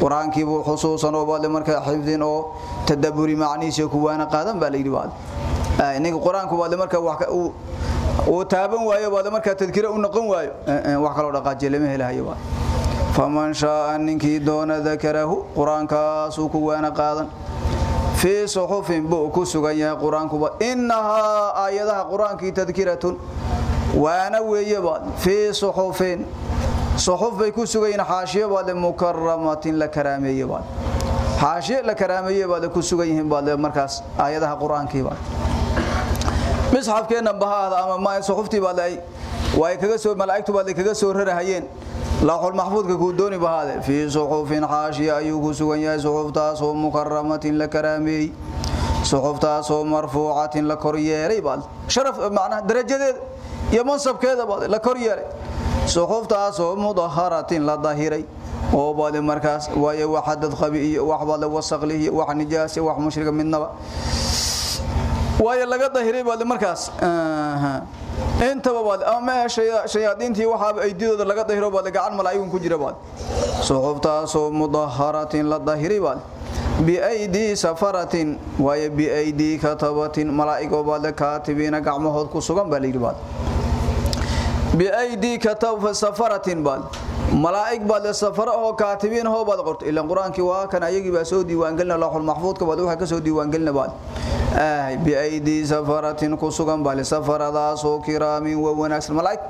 قرآن كي بو حسوسا وبعد مركز حفظين أو تدبر معنيس كوان قادم بالليل بعد أي نك قرآن كبعد مركز وحك oo taaban waayo wada marka tadkira u noqon waayo. Wax kale oo dhaqaajiye lama helayo waa faman shaa ninkii doona dakarahu quraankaas uu ku waana qaadan. Fi suhufin bu ku sugan yahay quraanku ba innaha ayadaha quraankii tadkiratun waana weeye ba fi suhufin suhuf bay ku sugan xaashiyo baad mukarramatin la karaameeye baad xaashiyo la karaameeye baad ku sugan yihiin baad markaas ayadaha quraankii baad misxafkeena bahaada ama ma suxufti baad ay way kaga soo malaa'iktu baad kaga soo rarahayeen laaxul mahfuudka ku dooni bahaade fi suxufin haashiya ayuu ku sugan yahay suxuftaas oo mukarramatin la karaamay suxuftaas oo marfuucatin la kor yeelay baad sharaf macna darajadeed iyo mansabkeeda baad la kor yeelay suxuftaas oo mudahharatin la dahiray oo baad markaas way waxadad qabi iyo wax baad wasaqlihi wax nijaas wax mushriga midnaba waayo laga dahiray baad markaas intaba baad ama shayaadiintii waxa aydidooda laga dahiro baad gacan malaayigun ku jira baad. Suxuftaas oo mudahharatin la dahiray baad. Biaydi safaratin waayo biaydi katabatin malaa'igo baad kaatibiina gacmahood ku sugan baa layidhi baad. Biaydi katab safaratin baad. Malaa'ig baad safara oo kaatibiin hoo baad qortay. Ilaa quraankii waa kan ayagii baa soo diiwaan galina lawxul mahfuudka baad waxa ka soo diiwaan biaydii safaratin ku sugan bal safaradaasoo kiraamin wa wanaagsan. Malaa'ig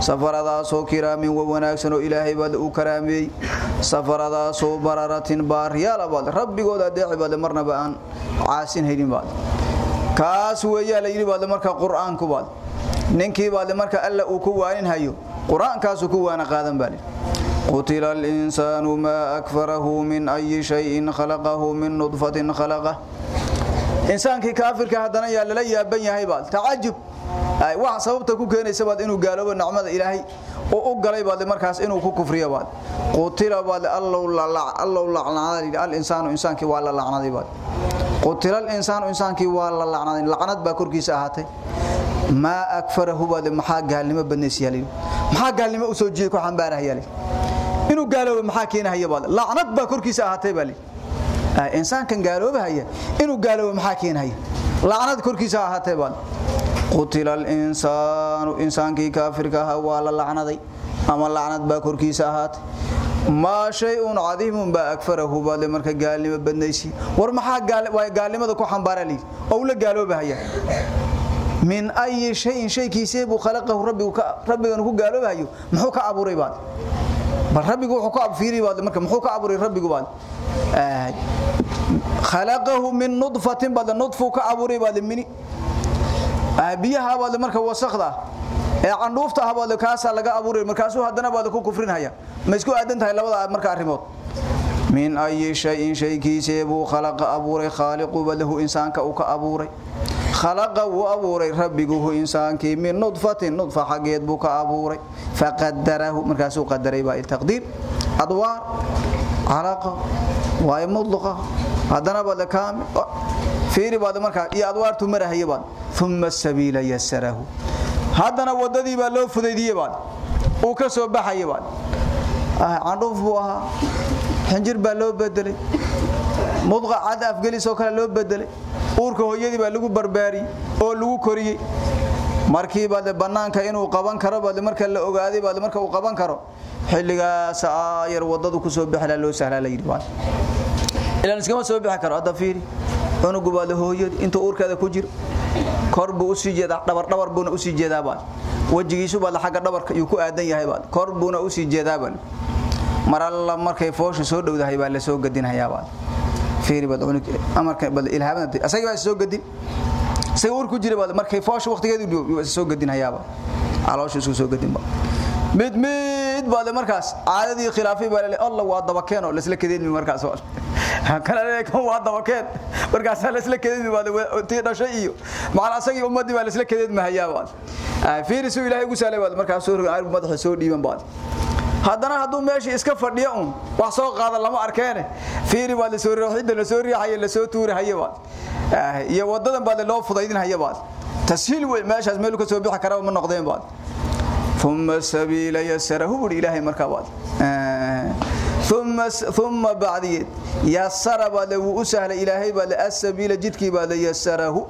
safaradaasoo kiraamin wa wanaagsan oo ilaahay baad u karaameeyey safaradaasoo bararatin baariyaalabaad rabbigood adeeci baad marnaba aan caasin haynin baad kaas weeyaa la yidhi baad marka qur'aanku baad ninkii baad marka alla uu ku waanin hayo qur'aankaasuu ku waana qaadan baa قتل الإنسان ما أكفره من أي شيء خلقه من نطفة خلقه إنسان كي كافر كهدنا يا للا يا بن يا هيبال تعجب أي واحد سببته كو كeenaysa baad inuu gaalobo nacmada ilaahay oo u galay baad markaas inuu ku kufriyo baad qutila baad allahu la allahu la'nadi al insanu insaanki waa la la'naday baad qutila al insanu insaanki waa la la'naday la'nad ba korkiisa ahaatay ma akfarahu baad maxaa gaalnimo badneysiyay maxaa gaalnimo u soo jeeday ku xambaarayay inuu gaaloobo maxaa keenaya baad la'nad ba korkiisa ahaatay baali insaankan gaaloobaya inuu gaaloobo maxaa keenaya la'nad korkiisa ahaatay baad قتل الانسان انسان كي كافر كها ولا لعندي اما لعنت با كركيسا اهات ما شيء عظيم با اكفره با marka gaalnimo badnaysi war maxaa gaal way gaalnimada ku xambaarali oo la gaaloobahaya min ay shay shay kiisee buu khalaqahu rabbigu rabbigan ku gaaloobahayo muxuu ka abuuray baad bal rabbigu wuxuu ka abfiiri baad marka muxuu ka abuuray rabbigu baad khalaqahu min nudfatin baad nudfu ka abuuray baad mini biyaha baad marka wasaqda ee candhuufta baad kaasa laga abuuray markaasuu hadana baad ku kufrinaya ma isku aadan tahay labada marka arimood min ay shay shay kiisee buu khalaqa abuuray khaliqu balahu insaanka uu ka abuuray khalaqa uu abuuray rabbigu insaankii min nudfatin nudfa xageed buu ka abuuray faqaddarahu markaasuu qadaray baa taqdiir adwaar calaqa waa mudlaqa hadana baad kaamil fiiri baad marka iyo adwaartu marahaye baad. Thumma sabiila yassarahu. Hadana wadadii baa loo fudaydiyay baad. Uu ka soo baxay baad. Ah candhuuf buu ahaa. Xinjir baa loo bedelay mudqa cad afgelis oo kale loo bedelay uurka hooyadii baa lagu barbaariyay oo lagu koriyay markii baad banaanka inuu qaban karo baad marka la ogaaday baad marka uu qaban karo xilligaas ayar wadadu ku soo bixla loo sahlaa la baad ilaan iskama soo bixi karo hadda fiiri. Cunugu baad hooyadii inta uurkeeda ku jiro kor buu u sii jeedaa dhabar dhabar buuna u sii jeedaa baad. Wajigiisu baad xagga dhabarka uu ku aadan yahay baad. Kor buuna u sii jeedaa baad. Mar alla markay fooshu soo dhowdahay baa la soo gadinayaa baad. Fiiri baad cunug amarka baad ilhaamada asaga baa soo gadin. Say uur ku jira baad markay fooshu waqtigeedu soo gadinayaa baad. Calooshu isku soo gadin baad mid mid baad markaas. Caadadii khilaafay baa Allah waa dabakeen oo la isla kadeedmi markaas kala leeyahay waa dabakeen markaas la isla kadeedmi baad tii dhashay iyo macna asagii ummadii baa la isla kadeedmi hayaa baad fiirisu ilaahay ugu saalay baad markaas soo rogan madaxa soo dhiiban baad haddana hadduu meeshii iska fadhiyo un wax soo qaada lama arkeene. Fiiri baad la soo riixida la soo riixaya la soo tuurahaya baad iyo wadadan baad loo fudaydinaya baad tashiil way meeshaas meel ka soo bixi kara ma noqdeen baad ثم السبيل يسره إلهي مركبات ثم ثم بعد يسر بعد وسهل إلهي بعد السبيل جدك بعد يسره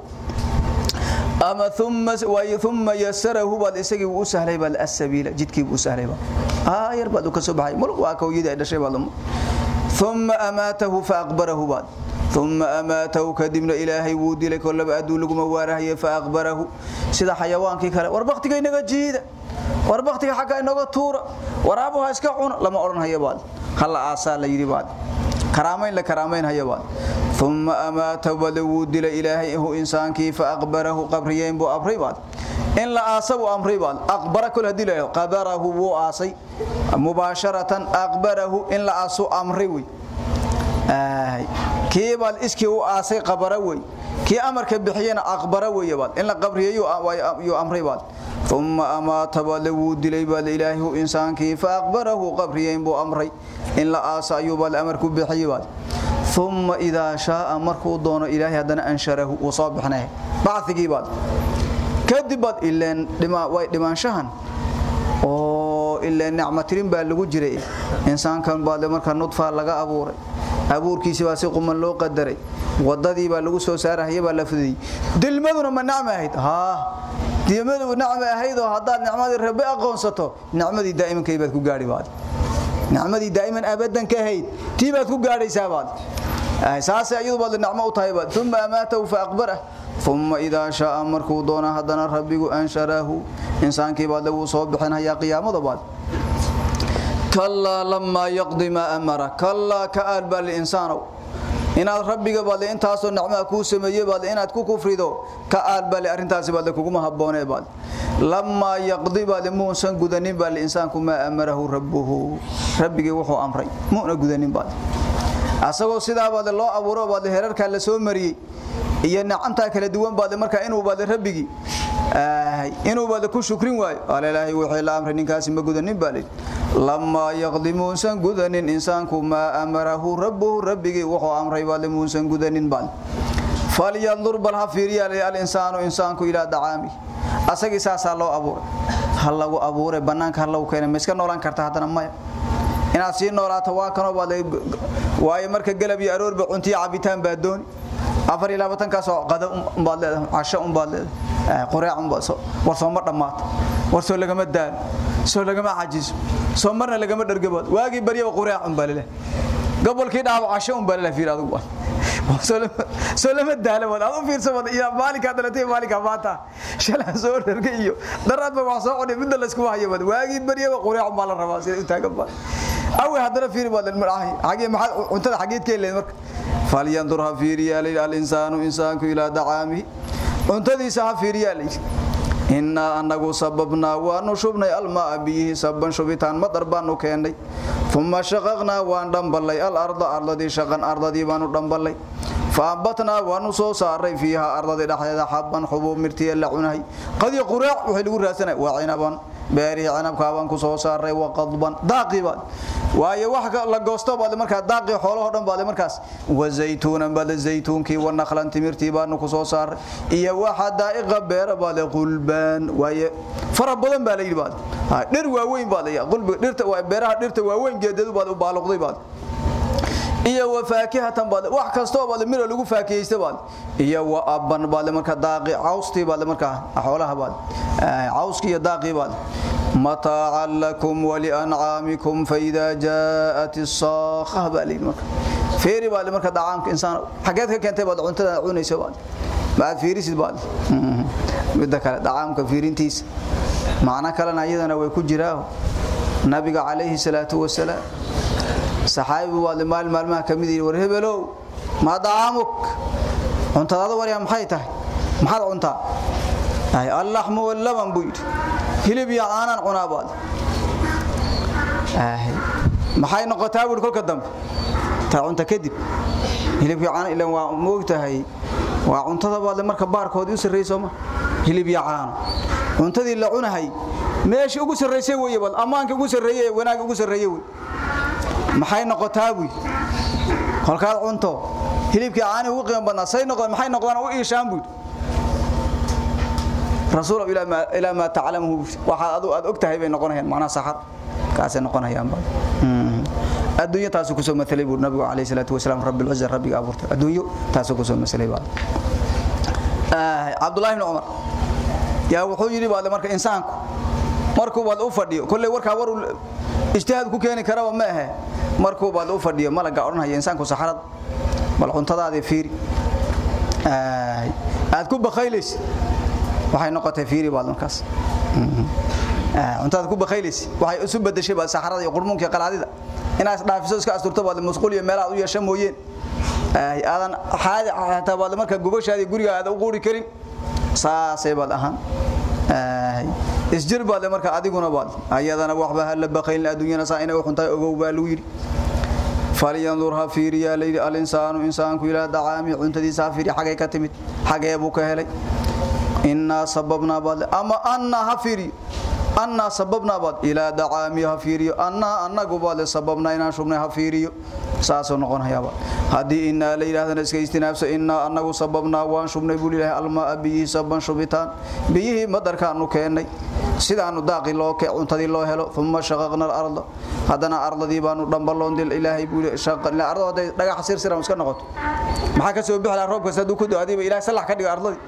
أما ثم ثم يسره بعد إسقي وسهل بعد السبيل جدك وسهل بعد آه يربط كسبحي ملك واكو يدا دشي بعد ثم أماته فأقبره بعد ثم أماته كدمنا إلهي ودي لك ولا بأدو لكم وارهي فأقبره سيدا حيوانك كلا وربختك إنك جيدا warbaqtiga xagga inaga tuura waraabuha iska cuna lama oran hayabaad hal aasa la yiri baad karaameyn la karaameyn hayabaad thumma amata wadawu dila ilaahi hu insaankii fa aqbarahu qabriyeen bu abribaad in la aasabu amribaad aqbara kul hadii la qabarahu wu aasay mubasharatan aqbarahu in la aasu amri wi kiibal iski u aasay qabara wi kii amarka bixiyana aqbara weeyabaad in la qabriyo yu amribaad ثم أمات بلو دلي بل إلهه إنسانك فأقبره قبرين بو أمري إن لا آسى أيوب الأمر كبحيبات ثم إذا شاء أمرك دون إلهي هدنا أنشره وصابحناه بعث جيبات كذبت إلا لما لما شهن oo ilaa nicmatirin baa lagu jiray insaankan baa marka nudfa laga abuuray abuurkiisi waa si quman loo qadaray. Wadadii baa lagu soo saarahay baa la fudiyay dilmaduna ma nacma ahayd. Ha dilmadu nacma ahayd oo hadaad nicmadii rabbi aqoonsato nicmadii daa'imankay baad ku gaari baad. Nicmadii daa'iman abadan ka ahayd tii ku gaaraysaa baad. Saas ayadu baad nicmo u tahay baad. Thumma amaatahu fa aqbara thumma idha shaa markuu doona hadana rabbigu ansharahu insaankii baad lagu soo bixinayaa qiyaamada baad kalla lamma yaqdi ma amara. Kalla ka albal insaanu inaad rabbiga baad intaasoo nicmo ku sameeyay baad inaad ku kufrido ka albal arintaasi baad kugu haboonay baad lamaa yaqdi baad muusan gudanin baa insaanku maa amarahu rabbuhu. Rabbigii wuxuu amray muuna gudanin baad asagoo sidaa baad loo abuuro baad heerarka la soo mariyay iyo nacamta kala duwan baad marka inuu baad rabbigii inuu baad ku shukrin waayo. Alaahi wixii la amray ninkaasi ma gudanin baa lamaa yaqdi muusan gudanin insaanku maa amarahu rabbuhu rabbigii wuxuu amray baad muusan gudanin baad falyandur bal ha fiiriya al-insaanu insaanku ilaa dacaami. Asagii saasaa loo abuuray. Ha lagu abuuray bannaanka ha lagu keenay. Ma iska noolaan karta haddana maya. Inaad sii noolaato waa kanoo baad waayo marka galab iyo aroorba cuntiyo cabitaan baa dooni afar iyo labaatankaasoo qada umbaad leedahay casho umbaad leedahay qureec umbaad war soo ma dhammaato war soo lagama daalo soo lagama cajiso soo marna lagama dhargabaad waagii baryaba qureec umbaa lelehay gobolkii dhaaba casho umbaa lelehay fiir adigu soo lama daalo wad aad u fiirso wad iyo maalinka dhalatay maalinka maanta shalay soo dharga iyo. Daraadba wax soo cunay mid la isku hayo wad waagi bariyaba quraac ma la rabaa sida u taagan ba awi hadana fiir wad marahi xagee maxad cuntada xageed ka leeyahay marka falyandur ha fiiriya al insaanu insaanku ila dacaami cuntadiisa ha fiiriya inna anagu sababna wa nushubnay almaa bihi sabban shubitaan madar baanu keenay thumma shaqaqna waan dhambalay al arda ardadii shaqan ardadii baanu dhambalay فأنبتنا ونصو ساري فيها أرض دحيدا حبا حبوب مرتي لا عناي قد قراع وحي لغو راسنا وعنبا beeri canabka baan ku soo saaray waqadban daaqiba waayo wax la goosto baad markaa daaqi xoolaha dhan baad markaas. Wa zaytuunan baad zaytuunki wa naqlan timirti baan ku soo saaray iyo waxa daa'iqa beera baad qulban waayo fara badan baa la yiri baad dhir waaweyn baad ya qulbi dhirta waa beeraha dhirta waaweyn geedadu baad u baaluqday baad iyo wafaakihatan baad wax kasto baad miro lagu faakiyeysta baad. Iyo wa abban baad marka daaqi cawsti baad marka xoolaha baad. Cawski iyo daaqi baad. Mataa'a lakum wa li'an'amikum fa idha ja'at as-sakha balin marka. Feeri baad marka dacaamka insaan xageed ka keentay baad cuntada cunaysa baad. Baad fiirisid baad. Midda kale dacaamka fiirintiisa. Macna kalena iyadana way ku jiraa nabiga calayhi salaatu wasalaam saxaabi waa maal maalmaha ka mid yihiin war hebelow ma daamuk? Cuntada wariya maxay tahay? Maxaad cuntaa? Ay allahmu wal laban buu yiri hilib iyo aanan cunaabaad ay maxay noqotaa buu kolka dambe. Ta cunta kadib hilib iyo aanan ilaa waa moogtahay waa cuntada baad marka baarkood u sarreeyso ma. Hilib iyo aan cuntadii la cunahay meeshii ugu sarreysay weeye bal amaanka ugu sarreeyay wanaag ugu sarreeyay weeye maxay noqotaa buy? Kolkaad cunto. Hilibkii caani ugu qiimo badnaa say noqon maxay noqdaan u iishaan buy. Rasuul ilaa ma taclamuhu waxa adu aad ogtahay bay noqonayaan macnaha saxar. Kaasay noqonayaan ba adduunyo taas ku soo mathalay buu nabigu calayhi salaatu wasalaam rabbil wazir rabbiga abuurtay. Adduunyo taas ku soo mathalay ba abdullah ibn umar. Yaa wuxuu yiri baad marka insaanku markuu baad u fadhiyo kullee warka war ijtihaad ku keeni karaba ma aha markuu baad u fadhiyo malaga oranaya insaanku saxarad bal cuntadaada fiiri. Aad ku bakhaylis. Waxay noqotay fiiri baad markaas. Cuntada ku bakhaylis. Waxay isu bedeshay baad saxarada iyo qurmuunka qalaadida. Inaad dhaafiso iska asturto baad masquul iyo meelaha u yeesho mooyeen. Aadan xaadi hataa baad marka gubashaadi guriga aad u quuri karin. Saasay baad ahaan isjir baad marka adiguna baad. Ayadana waxba hal baqayn adduunyada saa inay xuntaay ogow baa lagu yiri falyanzurha fiiriya layli al-insaanu insaanku ila dacaami cuntadiisa fiiri xagee ka timid xagee buu ka helay. Inna sababna baad ama anna ha fiiri anna sababna baad ila dacaami ha fiiriyo anna annagu baad sababna inaan shubnay ha fiiriyo saasoo noqonayaaba haddii innaa la yidhaahdana iska istinaafso innaa annagu sababnaa waan shubnay buu ilaahay almaa biyihii saban shubitaan. Biyihii madarkaanu keennay sidaanu daaqi loo ke cuntadii loo helo uma shaqaqna alarda. Haddana ardadii baanu dhambaloon dil ilaahay buu ardo hadday dhagax sirsiran iska noqoto. Maxaa ka soo bixi lahaa roobkas hadduu ku do-adiiba ilahay ka dhigo ardadii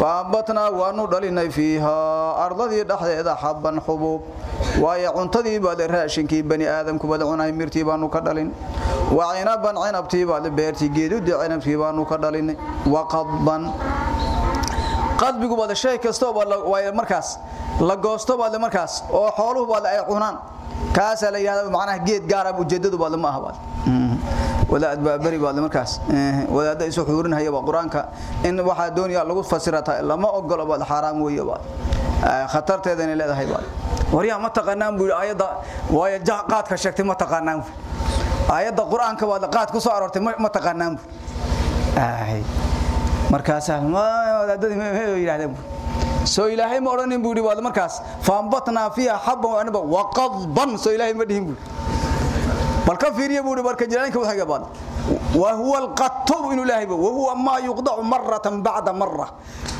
faambatnaa waanu dhalinay fiihaa ardadii dhexdeeda xabban xubuub. Waayo cuntadii baad raashinkii bani aadamku baad cunay mirtii baanu ka dhalin. Wa cinaban cinabtii baad beertii geedudii cinabtii baanu ka dhalinay. Wa qadban. Qadbigu baad shay kastoo waa markaas la goosto baad markaas oo xooluhu baad ay cunaan. Kaasa la yiraahdo macnaha geed gaar ah ujeedadu baad ma aha baad wadaad baa bari baad markaas wadaada isu xuurinaya quraanka. In waxa dooniya lagu fasirata lama ogolo baad xaraam weeyo baad. Khatarteedana leedahay baad. Wariya ma taqaanaan buu ayada way qaadka sheegtay ma taqaanaan ayada quraanka waa qaad ku soo aroortay ma taqaanaan ay markaas ma dadada ma yiraahdeen soo ilaahay ma oranin buu markaas faambatna fiha habban wa qadban. Soo ilaahay ma dhihin buu bal ka fiiriye buu barka jiraaninka waxa gaban wa huwa alqattu inu ilaahay wa huwa ma yuqda marratan ba'da marra.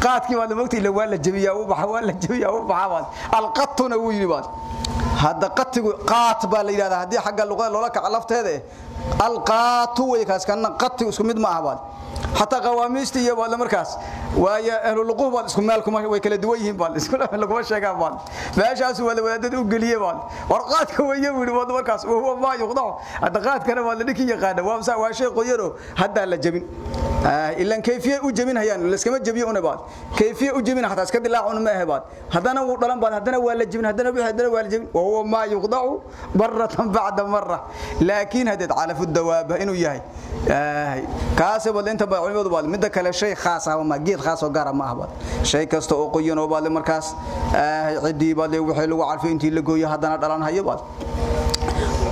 Qaadkii waa mogtay la wala jabiya u baxa wala jabiya u baxa alqattuna wuu yiri baad hadda qatigu qaat baa la yiraahdaa haddii xagga luqada loola kaca lafteeda alqaatu way kaas kana qatigu isku mid ma aha hatta qawaamiista iyo wala markaas waaya ahlu luqub baad isku meel kuma way kala duwan yihiin baad isku laguma sheegaa baad meeshaas wala wadaadada u galiye baad warqaadka way wiri baad markaas oo huwa ma yuqda hadda qaadkana waa la dhiki yaqaan waa sa waa shay qoyaro hadda la jabin. Ilan kayfiye u jabin hayaan la iskama jabiyo una baad kayfiye u jabin hatta iska dilaacun ma ahabaad haddana uu dhalan baad haddana waa la jabin haddana wixii haddana waa la jabin. Wa huwa ma yuqda barratan ba'da marra. Laakiin hadad alafu dawaaba inuu yahay. Kaasaba inta ba culimadu baad mid kale shay khaas ah ma geed khaas oo gaar ma ahba shay kasta oo qoyan oo baad markaas cidii baad wixii lagu carfay intii la gooyo haddana dhalan hayo baad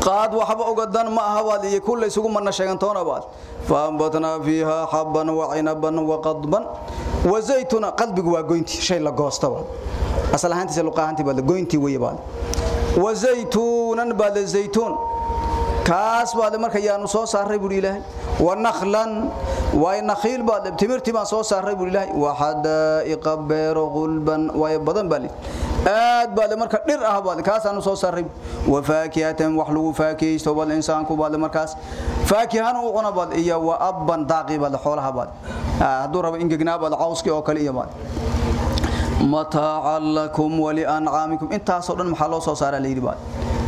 qaad waxba uga dan ma aha baad iyo kulay isugu marna sheegantoona baad faambatna fiha habban wa inaban wa qadban. Wa zaytuna qalbigu waa goynti shay la goosto baad asal ahaantiisa luqahanti baad goynti weey baad wa zaytunan baad zaytun kaas baad marka yaanu soo saaray buu ilaahay. Wa nakhlan wa nakhil baad timirti baan soo saaray buu ilaahay. Wa hadaiqa beero qulban wa badan bali aad baad marka dhir ah baad kaas aanu soo saaray wa faakihatan wax lagu faakiysto wal insaanku baad markaas. Faakihan uu cuna baad iyo wa abban daaqi baad xoolaha baad. Haduu rabo ingegnaa baad cawski oo kale baad. Mataa'a wa li an'amikum intaas oo dhan maxaa loo soo saaray leeyri baad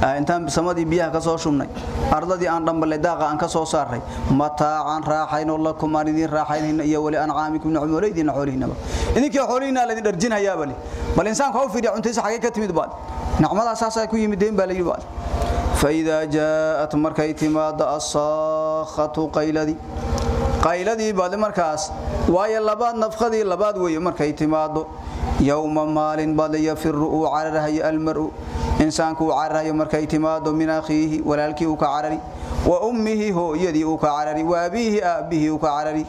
Ah, intaan samadii biyaha ka soo shubnay ardadii aan dhambalay daaqa aan ka saaray mataacan raaxayno lakum aan idin raaxaynayna iyo wali ancaamikum nicmooleydiina xoolihiinaba. Idinkii xoolihiina la idin dharjinhayaa bal bal insaanku ha u fiiriya cuntiisa xagee ka timid baad. Nicmadaasaasay ku yimideen baa la yidhi baad. فإذا جاءت مركي تماد الصاخة قيلدي qayladii baad markaas waayo labaad nafqadii labaad weeye markay timaado yowma maalin baad yafiru uu cararhayo almaru لباد نفخدي لباد وي مركي تماد يوم مال بعد يفر عرره المرء إنسانك عرره مركي تماد من أخيه ولالكي وكعرري وأمه هو يدي وكعرري وأبيه أبيه وكعرري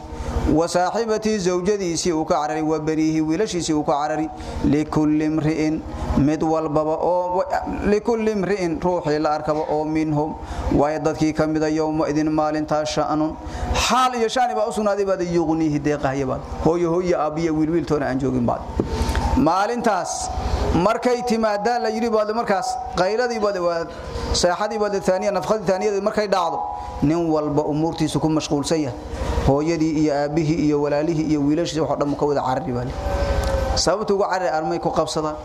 وصاحبتي زوجتي سي وكعرري وبريه ولشي سي وكعرري لكل امرئ mid walbaba oo likulli imri'in ruuxii la arkaba oo minhum way dadkii kamida yowma idin maalinta sha'anun xaal iyo shani baa u sugnaaday baad yuqnihi deeqahaya baad hooyo hooyo aabiya wiil wiil toona aan joogin baad maalintaas markay timaadaan la yiri baad markaas qayladii baad waa saaxadii baad taaniya nafqadii taaniyada markay dhacdo nin walba umurtiisu ku mashquulsan yahay. Hooyadii iyo aabihii iyo walaalihii iyo wiilashiisa waxa dhan ka wada carri sababtu ugu carri armay ku qabsadaan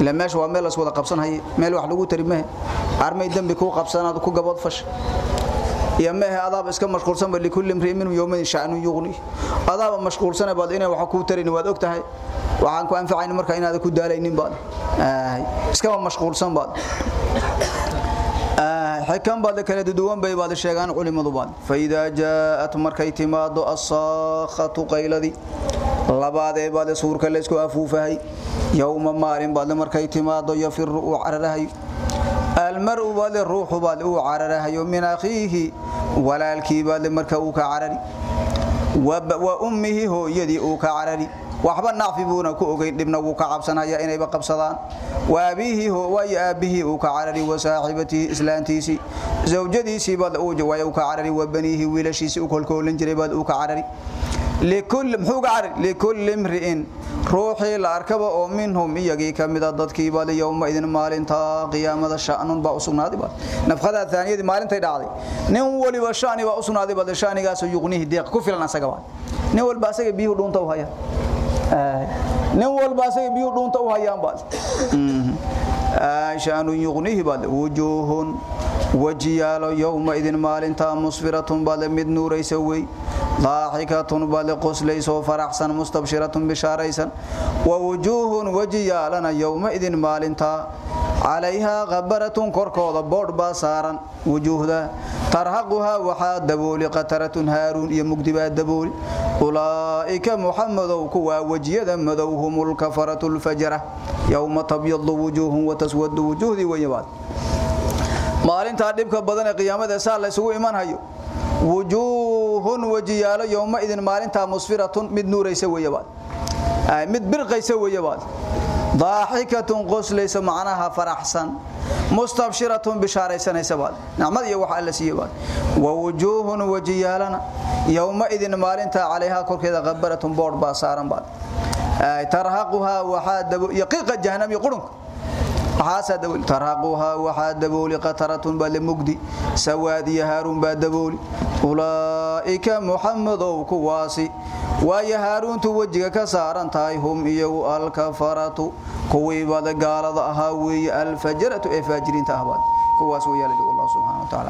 ila meesha waa meel la wada meel wax lagu tarimaha armay dambi ku qabsanaad ku gabad fash. Iyo mehe adaab iska mashquulsan bal kulli imri'in minhum yawmin sha'nu yughni. Adaab mashquulsan baad inay wax ku tarin waad ogtahay waxaan ku anfacayn marka inaad ku daalaynin baad iskaba mashquulsan baad حكم بعد كلا دوان بي بعد شيغان علم دوان فإذا جاءت مركي تماد الصاخة قيلدي لبعد بعد سور كلا اسكو أفوفهي يوم مارين بعد مركي تماد يفر وعررهي المرء بعد الروح بعد وعررهي من أخيه ولا الكي بعد مركوك عرري وأمه هو يدي أوك عرري hooyadii uu ka carari waxba nacfi buuna ku ogeyn dhibna wuu ka cabsanaya inayba qabsadaan waabihi way aabihi uu ka carari wa saaxibatihi islaantiisi zawjadiisi baad uu jaway uu ka carari wa banihi wiilashiisi u kolkoolan jiray baad uu ka carari لكل محوق عري لكل امرئ روحي لاركب او منهم يغي كميدا ددكي بال يوم اذن مالنتا قيامه شأن با اسنادي با نفخدا ثانيه مالنتي دعدي نين ولي بشاني با اسنادي با شانيغاس يغنيه ديق كفلنا اسغا نين ولبا اسغا بيو دونتا وهيا nin walba asaga biyo dhuunta u hayaan baad aashaanu yughnihi baad wujuhun wajiyaalo yawma idin maalinta musfiratun baad mid nuuraysa way daahikatun baad qoslayso faraxsan mustabshiratun bisharaysan wa wujuhun wajiyaalana yawma idin maalinta calayhaa qabaratun korkooda boodh baa saaran wujuuhda tarhaquhaa waxaa dabooli qataratun haaruun iyo mugdi baa dabooli ulaa'ika muxamadow kuwaa wejiyada madow hum lkafaratu lfajara yowma tabyadu wujuuhum wataswadu wujuhdii weyabaad maalintaa dhibka badan ee qiyaamada saa la isugu imanhayo wujuuhun wejiyaalo yowma idin maalintaa musfiratun mid nuuraysa weyabaad mid birqaysa weyabaad daaxikatun qoslaysa macnaha faraxsan mustabshiratun bishaaraysanaysa baad nicmad iyo wax alla siiye baad wa wujuuhun wajiyaalana yowma idin maalintaa calayhaa korkeeda qabaratun boodh baa saaran baad tarhaquhaa waxaa dabo yaqiiqa jahannam iyo qurunka tarhaquhaa waxaa dabooli qataratun baa la mugdi sawaad iyo haaruun baa dabooli. Ulaa'ika muxamadow kuwaasi waayo haaruuntu wejiga ka saaran tahay hum iyagu alkafaratu kuwii bada gaalada ahaa weeye alfajaratu ee faajiriinta ahbaad kuwaas weeyaa